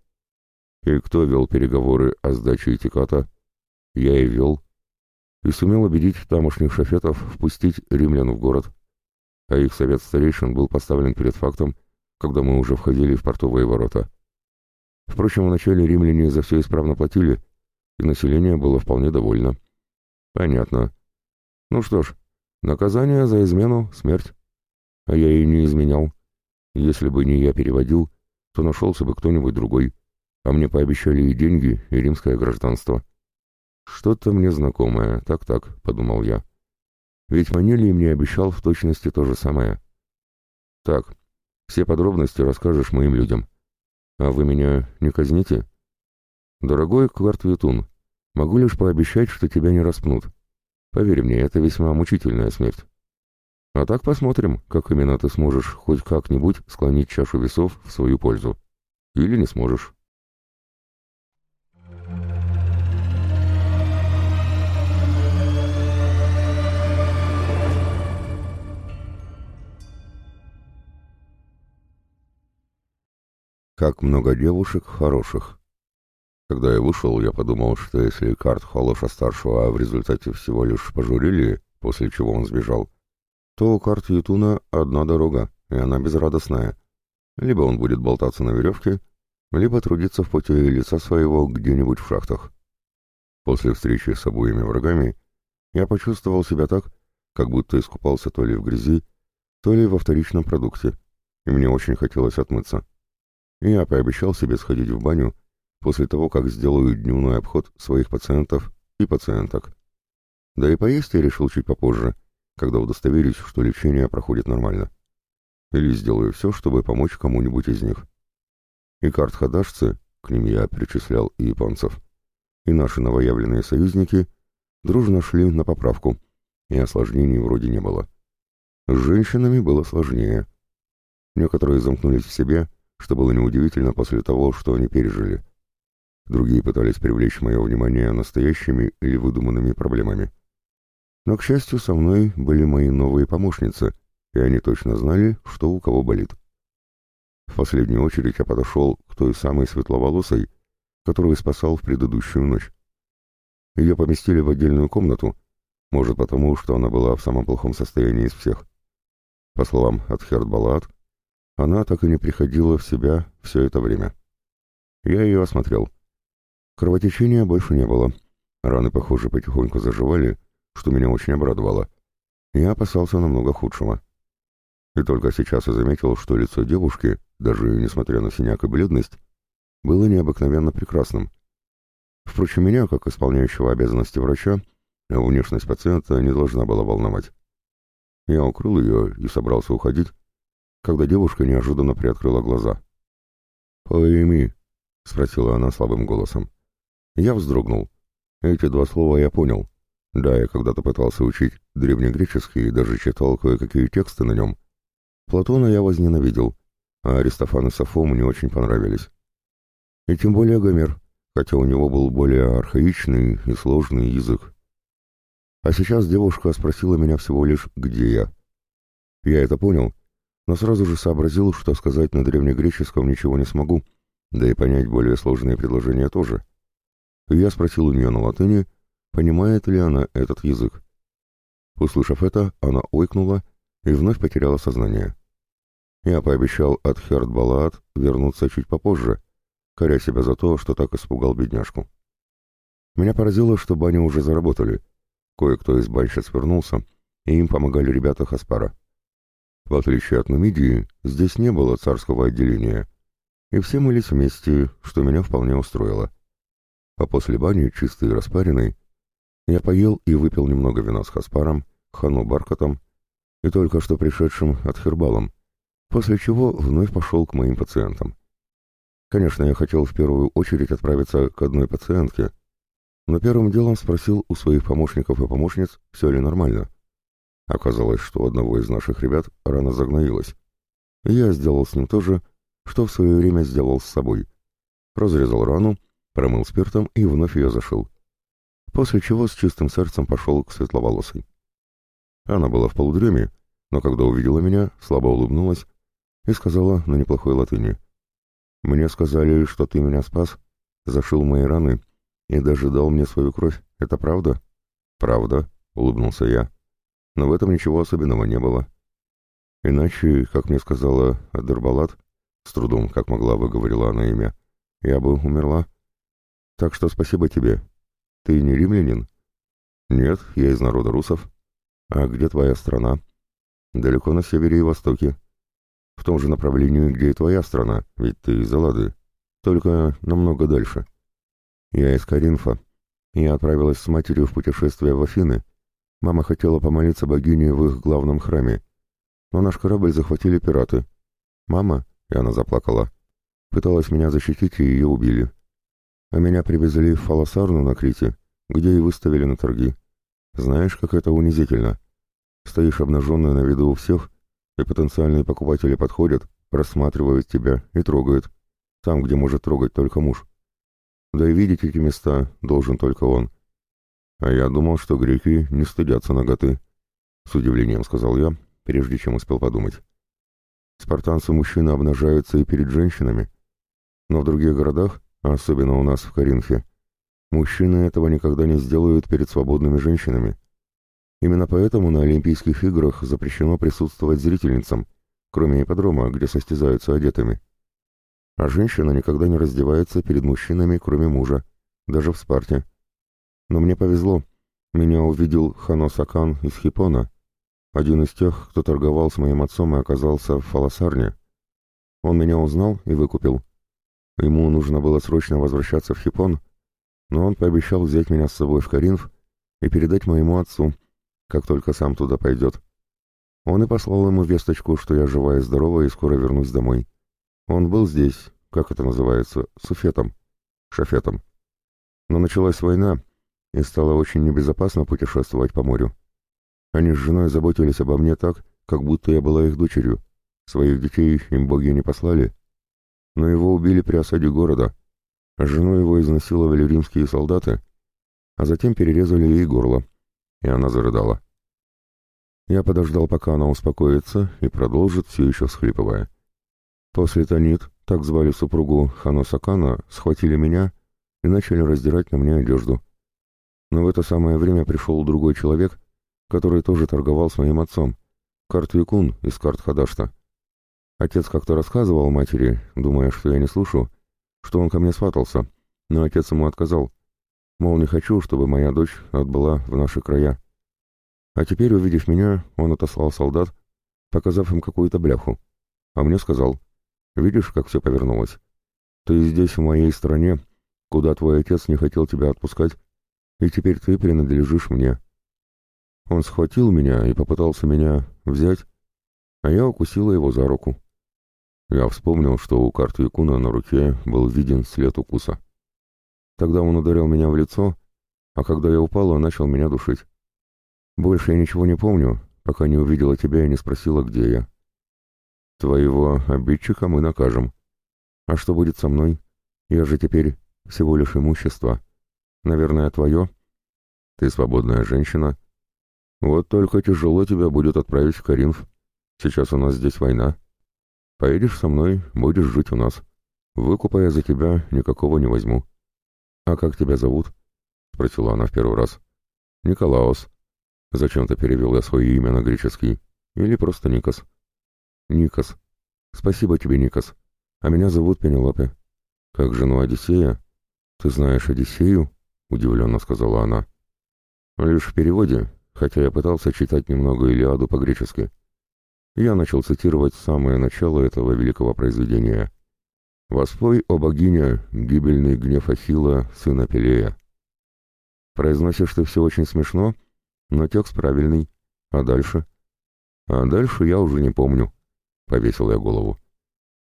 [SPEAKER 1] И кто вел переговоры о сдаче этиката? Я и вел. И сумел убедить тамошних шафетов впустить римлян в город. А их совет старейшин был поставлен перед фактом, когда мы уже входили в портовые ворота. Впрочем, вначале римляне за все исправно платили, и население было вполне довольно. Понятно. Ну что ж, наказание за измену — смерть. А я и не изменял. Если бы не я переводил, то нашелся бы кто-нибудь другой, а мне пообещали и деньги, и римское гражданство. Что-то мне знакомое, так-так, подумал я. Ведь Манелий мне обещал в точности то же самое. Так, все подробности расскажешь моим людям. А вы меня не казните? Дорогой Квартвитун, могу лишь пообещать, что тебя не распнут. Поверь мне, это весьма мучительная смерть. А так посмотрим, как именно ты сможешь хоть как-нибудь склонить чашу весов в свою пользу. Или не сможешь. Как много девушек хороших. Когда я вышел, я подумал, что если карт Холоша-старшего в результате всего лишь пожурили, после чего он сбежал, то у карт Ютуна одна дорога, и она безрадостная. Либо он будет болтаться на веревке, либо трудиться в пути лица своего где-нибудь в шахтах. После встречи с обоими врагами я почувствовал себя так, как будто искупался то ли в грязи, то ли во вторичном продукте, и мне очень хотелось отмыться. Я пообещал себе сходить в баню после того, как сделаю дневной обход своих пациентов и пациенток. Да и поесть я решил чуть попозже, когда удостоверюсь, что лечение проходит нормально. Или сделаю все, чтобы помочь кому-нибудь из них. И карт-хадашцы, к ним я причислял и японцев, и наши новоявленные союзники дружно шли на поправку, и осложнений вроде не было. С женщинами было сложнее. Некоторые замкнулись в себе, что было неудивительно после того, что они пережили. Другие пытались привлечь мое внимание настоящими или выдуманными проблемами. Но, к счастью, со мной были мои новые помощницы, и они точно знали, что у кого болит. В последнюю очередь я подошел к той самой светловолосой, которую спасал в предыдущую ночь. Ее поместили в отдельную комнату, может потому, что она была в самом плохом состоянии из всех. По словам Атхерт Балаат, она так и не приходила в себя все это время. Я ее осмотрел. Кровотечения больше не было. Раны, похоже, потихоньку заживали, что меня очень обрадовало. Я опасался намного худшего. И только сейчас я заметил, что лицо девушки, даже несмотря на синяк и бледность, было необыкновенно прекрасным. Впрочем, меня, как исполняющего обязанности врача, внешность пациента не должна была волновать. Я укрыл ее и собрался уходить, когда девушка неожиданно приоткрыла глаза. «Пойми», — спросила она слабым голосом. Я вздрогнул. Эти два слова я понял. Да, я когда-то пытался учить древнегреческий и даже читал кое-какие тексты на нем, Платона я возненавидел, а Аристофан и Сафо мне очень понравились. И тем более Гомер, хотя у него был более архаичный и сложный язык. А сейчас девушка спросила меня всего лишь, где я. Я это понял, но сразу же сообразил, что сказать на древнегреческом ничего не смогу, да и понять более сложные предложения тоже. Я спросил у нее на латыни, понимает ли она этот язык. Услышав это, она ойкнула и вновь потеряла сознание. Я пообещал от Херд Балаат вернуться чуть попозже, коря себя за то, что так испугал бедняжку. Меня поразило, что бани уже заработали. Кое-кто из банщиц вернулся, и им помогали ребята Хаспара. В отличие от Нумидии, здесь не было царского отделения, и все мылись вместе, что меня вполне устроило. А после бани, чистой и распаренной, я поел и выпил немного вина с Хаспаром, Хану Баркотом и только что пришедшим от Хербалом, после чего вновь пошел к моим пациентам. Конечно, я хотел в первую очередь отправиться к одной пациентке, но первым делом спросил у своих помощников и помощниц, все ли нормально. Оказалось, что у одного из наших ребят рана загноилась. Я сделал с ним то же, что в свое время сделал с собой. Разрезал рану, промыл спиртом и вновь ее зашил. После чего с чистым сердцем пошел к светловолосой. Она была в полудреме, но когда увидела меня, слабо улыбнулась и сказала на неплохой латыни. «Мне сказали, что ты меня спас, зашил мои раны и даже дал мне свою кровь. Это правда?» «Правда», — улыбнулся я. «Но в этом ничего особенного не было. Иначе, как мне сказала Адербалат, с трудом, как могла, выговорила она имя, я бы умерла. Так что спасибо тебе. Ты не римлянин?» «Нет, я из народа русов». «А где твоя страна?» «Далеко на севере и востоке. В том же направлении, где и твоя страна, ведь ты из Аллады. Только намного дальше. Я из Каринфа. Я отправилась с матерью в путешествие в Афины. Мама хотела помолиться богине в их главном храме. Но наш корабль захватили пираты. Мама, и она заплакала, пыталась меня защитить, и ее убили. А меня привезли в Фаласарну на Крите, где и выставили на торги. Знаешь, как это унизительно. Стоишь обнаженная на виду у всех, и потенциальные покупатели подходят, рассматривают тебя и трогают. Там, где может трогать только муж. Да и видеть эти места должен только он. А я думал, что греки не стыдятся наготы. С удивлением сказал я, прежде чем успел подумать. Спартанцы-мужчины обнажаются и перед женщинами. Но в других городах, особенно у нас в Коринфе, мужчины этого никогда не сделают перед свободными женщинами. Именно поэтому на Олимпийских играх запрещено присутствовать зрительницам, кроме ипподрома, где состязаются одетыми. А женщина никогда не раздевается перед мужчинами, кроме мужа, даже в Спарте. Но мне повезло. Меня увидел Хано Сакан из Хипона, один из тех, кто торговал с моим отцом и оказался в фаласарне. Он меня узнал и выкупил. Ему нужно было срочно возвращаться в Хипон, но он пообещал взять меня с собой в Каринф и передать моему отцу, как только сам туда пойдет. Он и послал ему весточку, что я жива и здорова и скоро вернусь домой. Он был здесь, как это называется, суфетом, шафетом. Но началась война, и стало очень небезопасно путешествовать по морю. Они с женой заботились обо мне так, как будто я была их дочерью. Своих детей им боги не послали. Но его убили при осаде города, а жену его изнасиловали римские солдаты, а затем перерезали ей горло, и она зарыдала. Я подождал, пока она успокоится, и продолжит, все еще всхлипывая. После Танит, так звали супругу Хано Сакана, схватили меня и начали раздирать на мне одежду. Но в это самое время пришел другой человек, который тоже торговал с моим отцом, Карт из Карт Хадашта. Отец как-то рассказывал матери, думая, что я не слушаю, что он ко мне сватался, но отец ему отказал. Мол, не хочу, чтобы моя дочь отбыла в наши края. А теперь, увидев меня, он отослал солдат, показав им какую-то бляху. А мне сказал, видишь, как все повернулось? Ты здесь, в моей стране, куда твой отец не хотел тебя отпускать, и теперь ты принадлежишь мне. Он схватил меня и попытался меня взять, а я укусила его за руку. Я вспомнил, что у карты Якуна на руке был виден след укуса. Тогда он ударил меня в лицо, а когда я упала, начал меня душить. Больше я ничего не помню, пока не увидела тебя и не спросила, где я. Твоего обидчика мы накажем. А что будет со мной? Я же теперь всего лишь имущество. Наверное, твое. Ты свободная женщина. Вот только тяжело тебя будет отправить в Каринф. Сейчас у нас здесь война. Поедешь со мной, будешь жить у нас. Выкупа я за тебя никакого не возьму. А как тебя зовут? Спросила она в первый раз. Николаос. Зачем-то перевел я свое имя на греческий. Или просто Никос. Никос. Спасибо тебе, Никос. А меня зовут Пенелопе. Как жену Одиссея? Ты знаешь Одиссею? Удивленно сказала она. Лишь в переводе, хотя я пытался читать немного Илиаду по-гречески я начал цитировать самое начало этого великого произведения. «Воспой, о богиня, гибельный гнев Ахилла, сына Пелея». Произносишь ты все очень смешно, но текст правильный. А дальше? А дальше я уже не помню. Повесил я голову.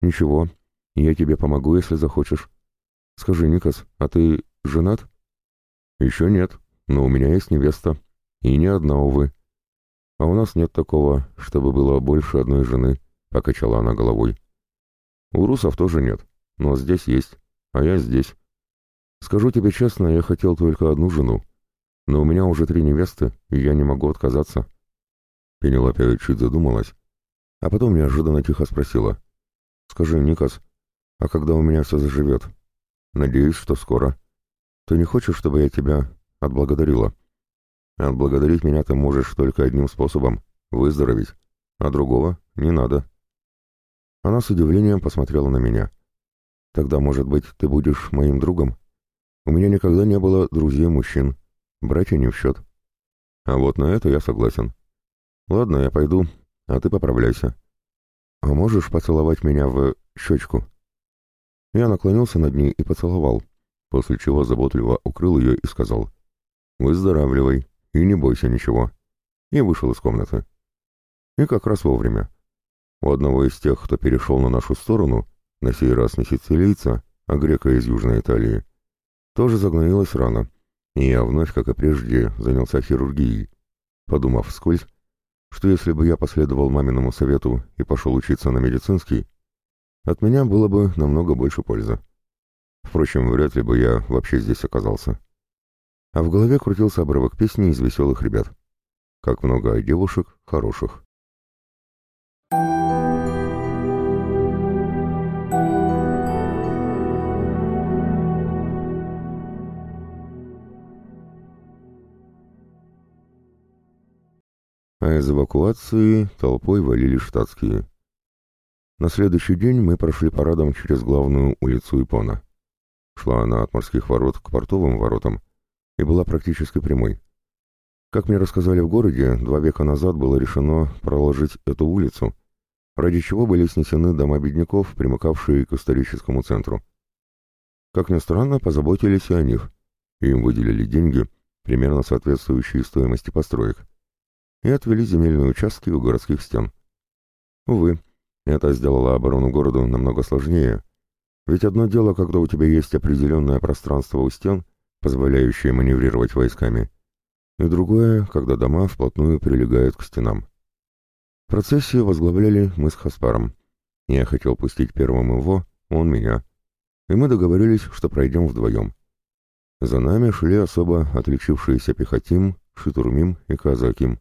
[SPEAKER 1] Ничего, я тебе помогу, если захочешь. Скажи, Никас, а ты женат? Еще нет, но у меня есть невеста. И не одна, увы. А у нас нет такого, чтобы было больше одной жены, — покачала она головой. У русов тоже нет, но здесь есть, а я здесь. Скажу тебе честно, я хотел только одну жену, но у меня уже три невесты, и я не могу отказаться. Пенелопе чуть задумалась, а потом неожиданно тихо спросила. «Скажи, Никас, а когда у меня все заживет? Надеюсь, что скоро. Ты не хочешь, чтобы я тебя отблагодарила?» Отблагодарить меня ты можешь только одним способом — выздороветь, а другого не надо. Она с удивлением посмотрела на меня. Тогда, может быть, ты будешь моим другом? У меня никогда не было друзей-мужчин. Братья не в счет. А вот на это я согласен. Ладно, я пойду, а ты поправляйся. А можешь поцеловать меня в щечку? Я наклонился над ней и поцеловал, после чего заботливо укрыл ее и сказал «Выздоравливай, и не бойся ничего. И вышел из комнаты. И как раз вовремя. У одного из тех, кто перешел на нашу сторону, на сей раз не сицилийца, а грека из Южной Италии, тоже загноилась рана, и я вновь, как и прежде, занялся хирургией, подумав вскользь, что если бы я последовал маминому совету и пошел учиться на медицинский, от меня было бы намного больше пользы. Впрочем, вряд ли бы я вообще здесь оказался. А в голове крутился обрывок песни из «Веселых ребят». Как много девушек хороших. а из эвакуации толпой валили штатские. На следующий день мы прошли парадом через главную улицу Ипона. Шла она от морских ворот к портовым воротам и была практически прямой. Как мне рассказали в городе, два века назад было решено проложить эту улицу, ради чего были снесены дома бедняков, примыкавшие к историческому центру. Как ни странно, позаботились и о них. Им выделили деньги, примерно соответствующие стоимости построек, и отвели земельные участки у городских стен. Увы, это сделало оборону городу намного сложнее, ведь одно дело, когда у тебя есть определенное пространство у стен, позволяющее маневрировать войсками, и другое, когда дома вплотную прилегают к стенам. Процессию возглавляли мы с Хаспаром. Я хотел пустить первым его, он меня. И мы договорились, что пройдем вдвоем. За нами шли особо отличившиеся пехотим, Шитурмим и Казаким.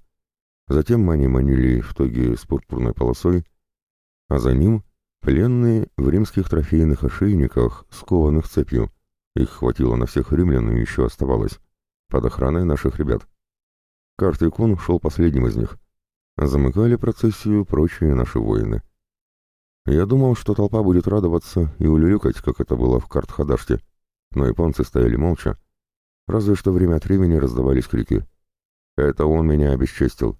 [SPEAKER 1] Затем мани манили в тоге с пурпурной полосой, а за ним пленные в римских трофейных ошейниках, скованных цепью. Их хватило на всех римлян и еще оставалось, под охраной наших ребят. Картикун шел последним из них, замыкали процессию прочие наши воины. Я думал, что толпа будет радоваться и улюлюкать, как это было в Картхадаште, но японцы стояли молча, разве что время от времени раздавались крики. «Это он меня обесчестил!»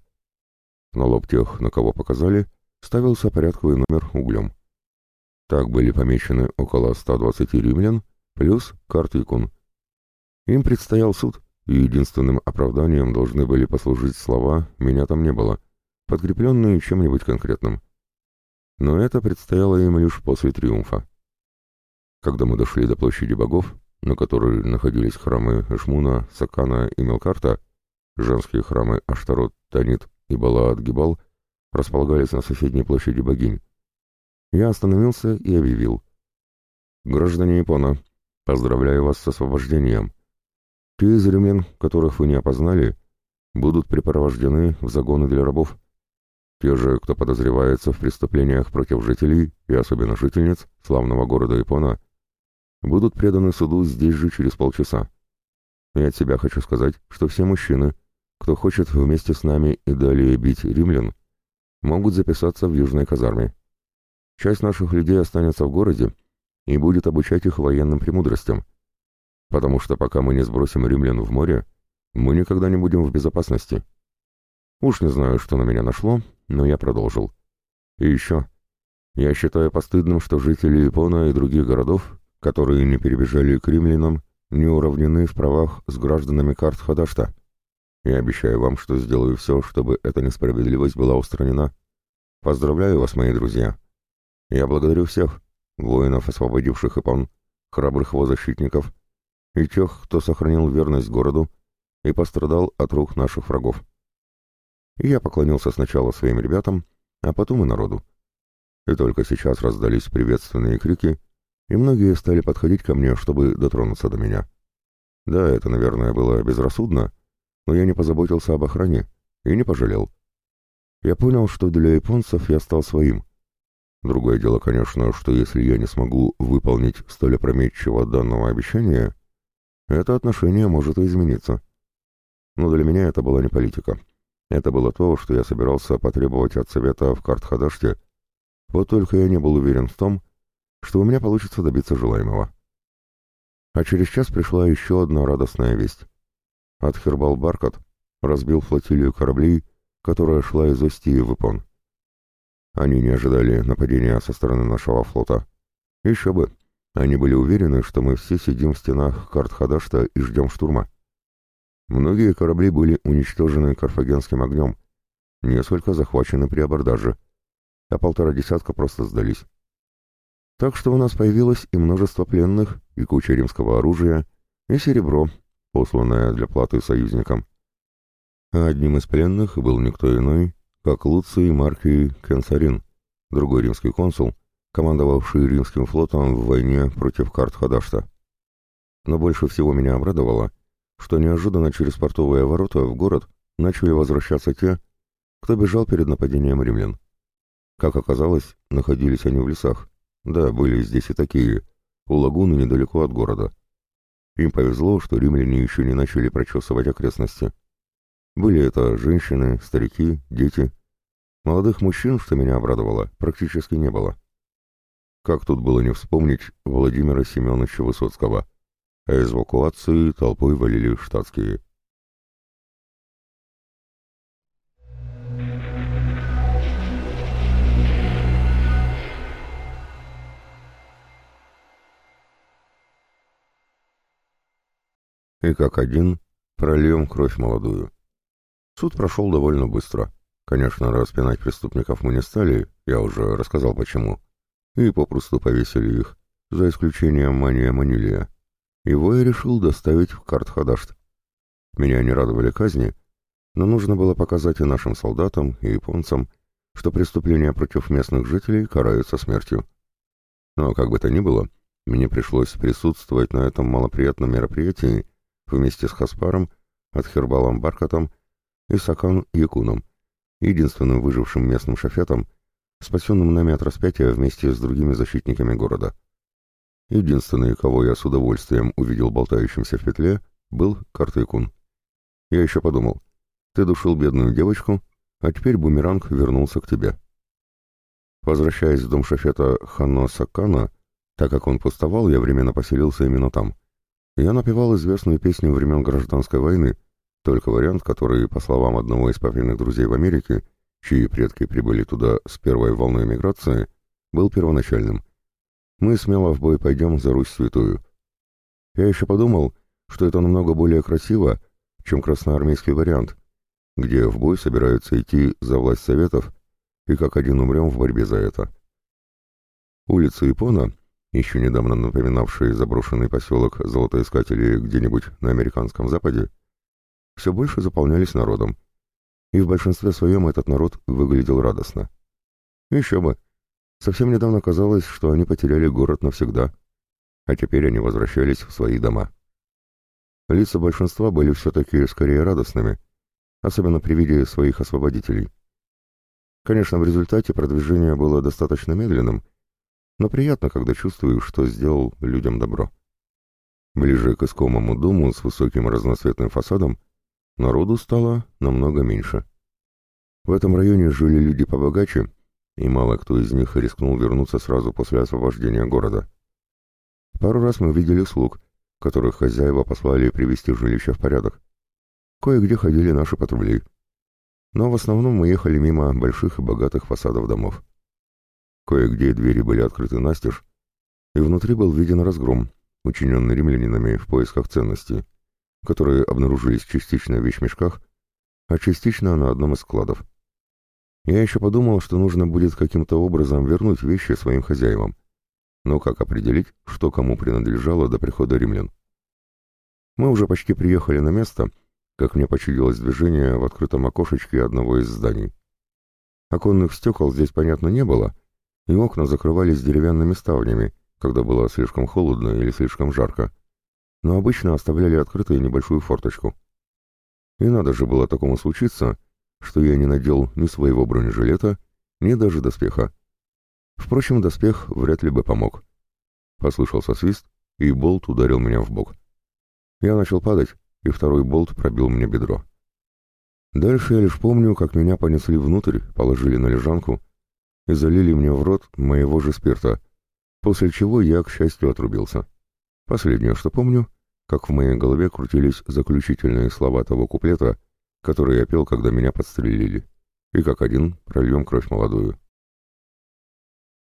[SPEAKER 1] На лоб тех, на кого показали, ставился порядковый номер углем. Так были помечены около 120 римлян, плюс Картикун. Им предстоял суд, и единственным оправданием должны были послужить слова «меня там не было», подкрепленные чем-нибудь конкретным. Но это предстояло им лишь после триумфа. Когда мы дошли до площади богов, на которой находились храмы Эшмуна, Сакана и Мелкарта, женские храмы Аштарот, Танит и Балаат-Гибал располагались на соседней площади богинь. Я остановился и объявил. «Граждане Япона, поздравляю вас с освобождением. Те из римлян, которых вы не опознали, будут припровождены в загоны для рабов. Те же, кто подозревается в преступлениях против жителей, и особенно жительниц, славного города Япона, будут преданы суду здесь же через полчаса. И от себя хочу сказать, что все мужчины, кто хочет вместе с нами и далее бить римлян, могут записаться в южной казарме. Часть наших людей останется в городе и будет обучать их военным премудростям, потому что пока мы не сбросим римлян в море, мы никогда не будем в безопасности. Уж не знаю, что на меня нашло, но я продолжил. И еще. Я считаю постыдным, что жители Япона и других городов, которые не перебежали к римлянам, не уравнены в правах с гражданами карт Хадашта. Я обещаю вам, что сделаю все, чтобы эта несправедливость была устранена. Поздравляю вас, мои друзья. Я благодарю всех, воинов, освободивших Япон, храбрых его защитников, и тех, кто сохранил верность городу и пострадал от рук наших врагов. Я поклонился сначала своим ребятам, а потом и народу. И только сейчас раздались приветственные крики, и многие стали подходить ко мне, чтобы дотронуться до меня. Да, это, наверное, было безрассудно, но я не позаботился об охране и не пожалел. Я понял, что для японцев я стал своим. Другое дело, конечно, что если я не смогу выполнить столь опрометчиво данного обещания, это отношение может измениться. Но для меня это была не политика. Это было то, что я собирался потребовать от совета в Картхадаште, вот только я не был уверен в том, что у меня получится добиться желаемого. А через час пришла еще одна радостная весть. Атхербал Баркат разбил флотилию кораблей, которая шла из Остии в Ипон. Они не ожидали нападения со стороны нашего флота. Еще бы, они были уверены, что мы все сидим в стенах Картхадашта и ждем штурма. Многие корабли были уничтожены карфагенским огнем, несколько захвачены при абордаже, а полтора десятка просто сдались. Так что у нас появилось и множество пленных, и куча римского оружия, и серебро, посланное для платы союзникам. А одним из пленных был никто иной, как Луций Маркий Кенсарин, другой римский консул, командовавший римским флотом в войне против карт Хадашта. Но больше всего меня обрадовало, что неожиданно через портовые ворота в город начали возвращаться те, кто бежал перед нападением римлян. Как оказалось, находились они в лесах. Да, были здесь и такие, у лагуны недалеко от города. Им повезло, что римляне еще не начали прочесывать окрестности. Были это женщины, старики, дети. Молодых мужчин, что меня обрадовало, практически не было. Как тут было не вспомнить Владимира Семеновича Высоцкого, а из эвакуации толпой валили штатские. И как один прольем кровь молодую. Суд прошел довольно быстро. Конечно, распинать преступников мы не стали, я уже рассказал почему. И попросту повесили их, за исключением Мания Манилия. Его я решил доставить в Картхадашт. Меня не радовали казни, но нужно было показать и нашим солдатам, и японцам, что преступления против местных жителей караются смертью. Но как бы то ни было, мне пришлось присутствовать на этом малоприятном мероприятии вместе с Хаспаром, Атхербалом Баркатом и Сакан Якуном, единственным выжившим местным шафетом, спасенным нами от распятия вместе с другими защитниками города. Единственный, кого я с удовольствием увидел болтающимся в петле, был Картыкун. Я еще подумал, ты душил бедную девочку, а теперь бумеранг вернулся к тебе. Возвращаясь в дом шафета Ханно Сакана, так как он пустовал, я временно поселился именно там. Я напевал известную песню времен гражданской войны, только вариант, который, по словам одного из папиных друзей в Америке, чьи предки прибыли туда с первой волной миграции, был первоначальным. Мы смело в бой пойдем за Русь святую. Я еще подумал, что это намного более красиво, чем красноармейский вариант, где в бой собираются идти за власть Советов и как один умрем в борьбе за это. Улица Ипона, еще недавно напоминавшие заброшенный поселок золотоискателей где-нибудь на американском западе, все больше заполнялись народом, и в большинстве своем этот народ выглядел радостно. Еще бы. Совсем недавно казалось, что они потеряли город навсегда, а теперь они возвращались в свои дома. Лица большинства были все-таки скорее радостными, особенно при виде своих освободителей. Конечно, в результате продвижение было достаточно медленным, но приятно, когда чувствуешь, что сделал людям добро. Ближе к искомому дому с высоким разноцветным фасадом Народу стало намного меньше. В этом районе жили люди побогаче, и мало кто из них рискнул вернуться сразу после освобождения города. Пару раз мы видели слуг, которых хозяева послали привести жилище в порядок. Кое-где ходили наши патрули. Но в основном мы ехали мимо больших и богатых фасадов домов. Кое-где двери были открыты настежь, и внутри был виден разгром, учиненный римлянинами в поисках ценностей которые обнаружились частично в вещмешках, а частично на одном из складов. Я еще подумал, что нужно будет каким-то образом вернуть вещи своим хозяевам. Но как определить, что кому принадлежало до прихода римлян? Мы уже почти приехали на место, как мне почудилось движение в открытом окошечке одного из зданий. Оконных стекол здесь, понятно, не было, и окна закрывались деревянными ставнями, когда было слишком холодно или слишком жарко но обычно оставляли открытой небольшую форточку. И надо же было такому случиться, что я не надел ни своего бронежилета, ни даже доспеха. Впрочем, доспех вряд ли бы помог. Послышался свист, и болт ударил меня в бок. Я начал падать, и второй болт пробил мне бедро. Дальше я лишь помню, как меня понесли внутрь, положили на лежанку и залили мне в рот моего же спирта, после чего я, к счастью, отрубился. Последнее, что помню, как в моей голове крутились заключительные слова того куплета, который я пел, когда меня подстрелили, и как один прольем кровь молодую.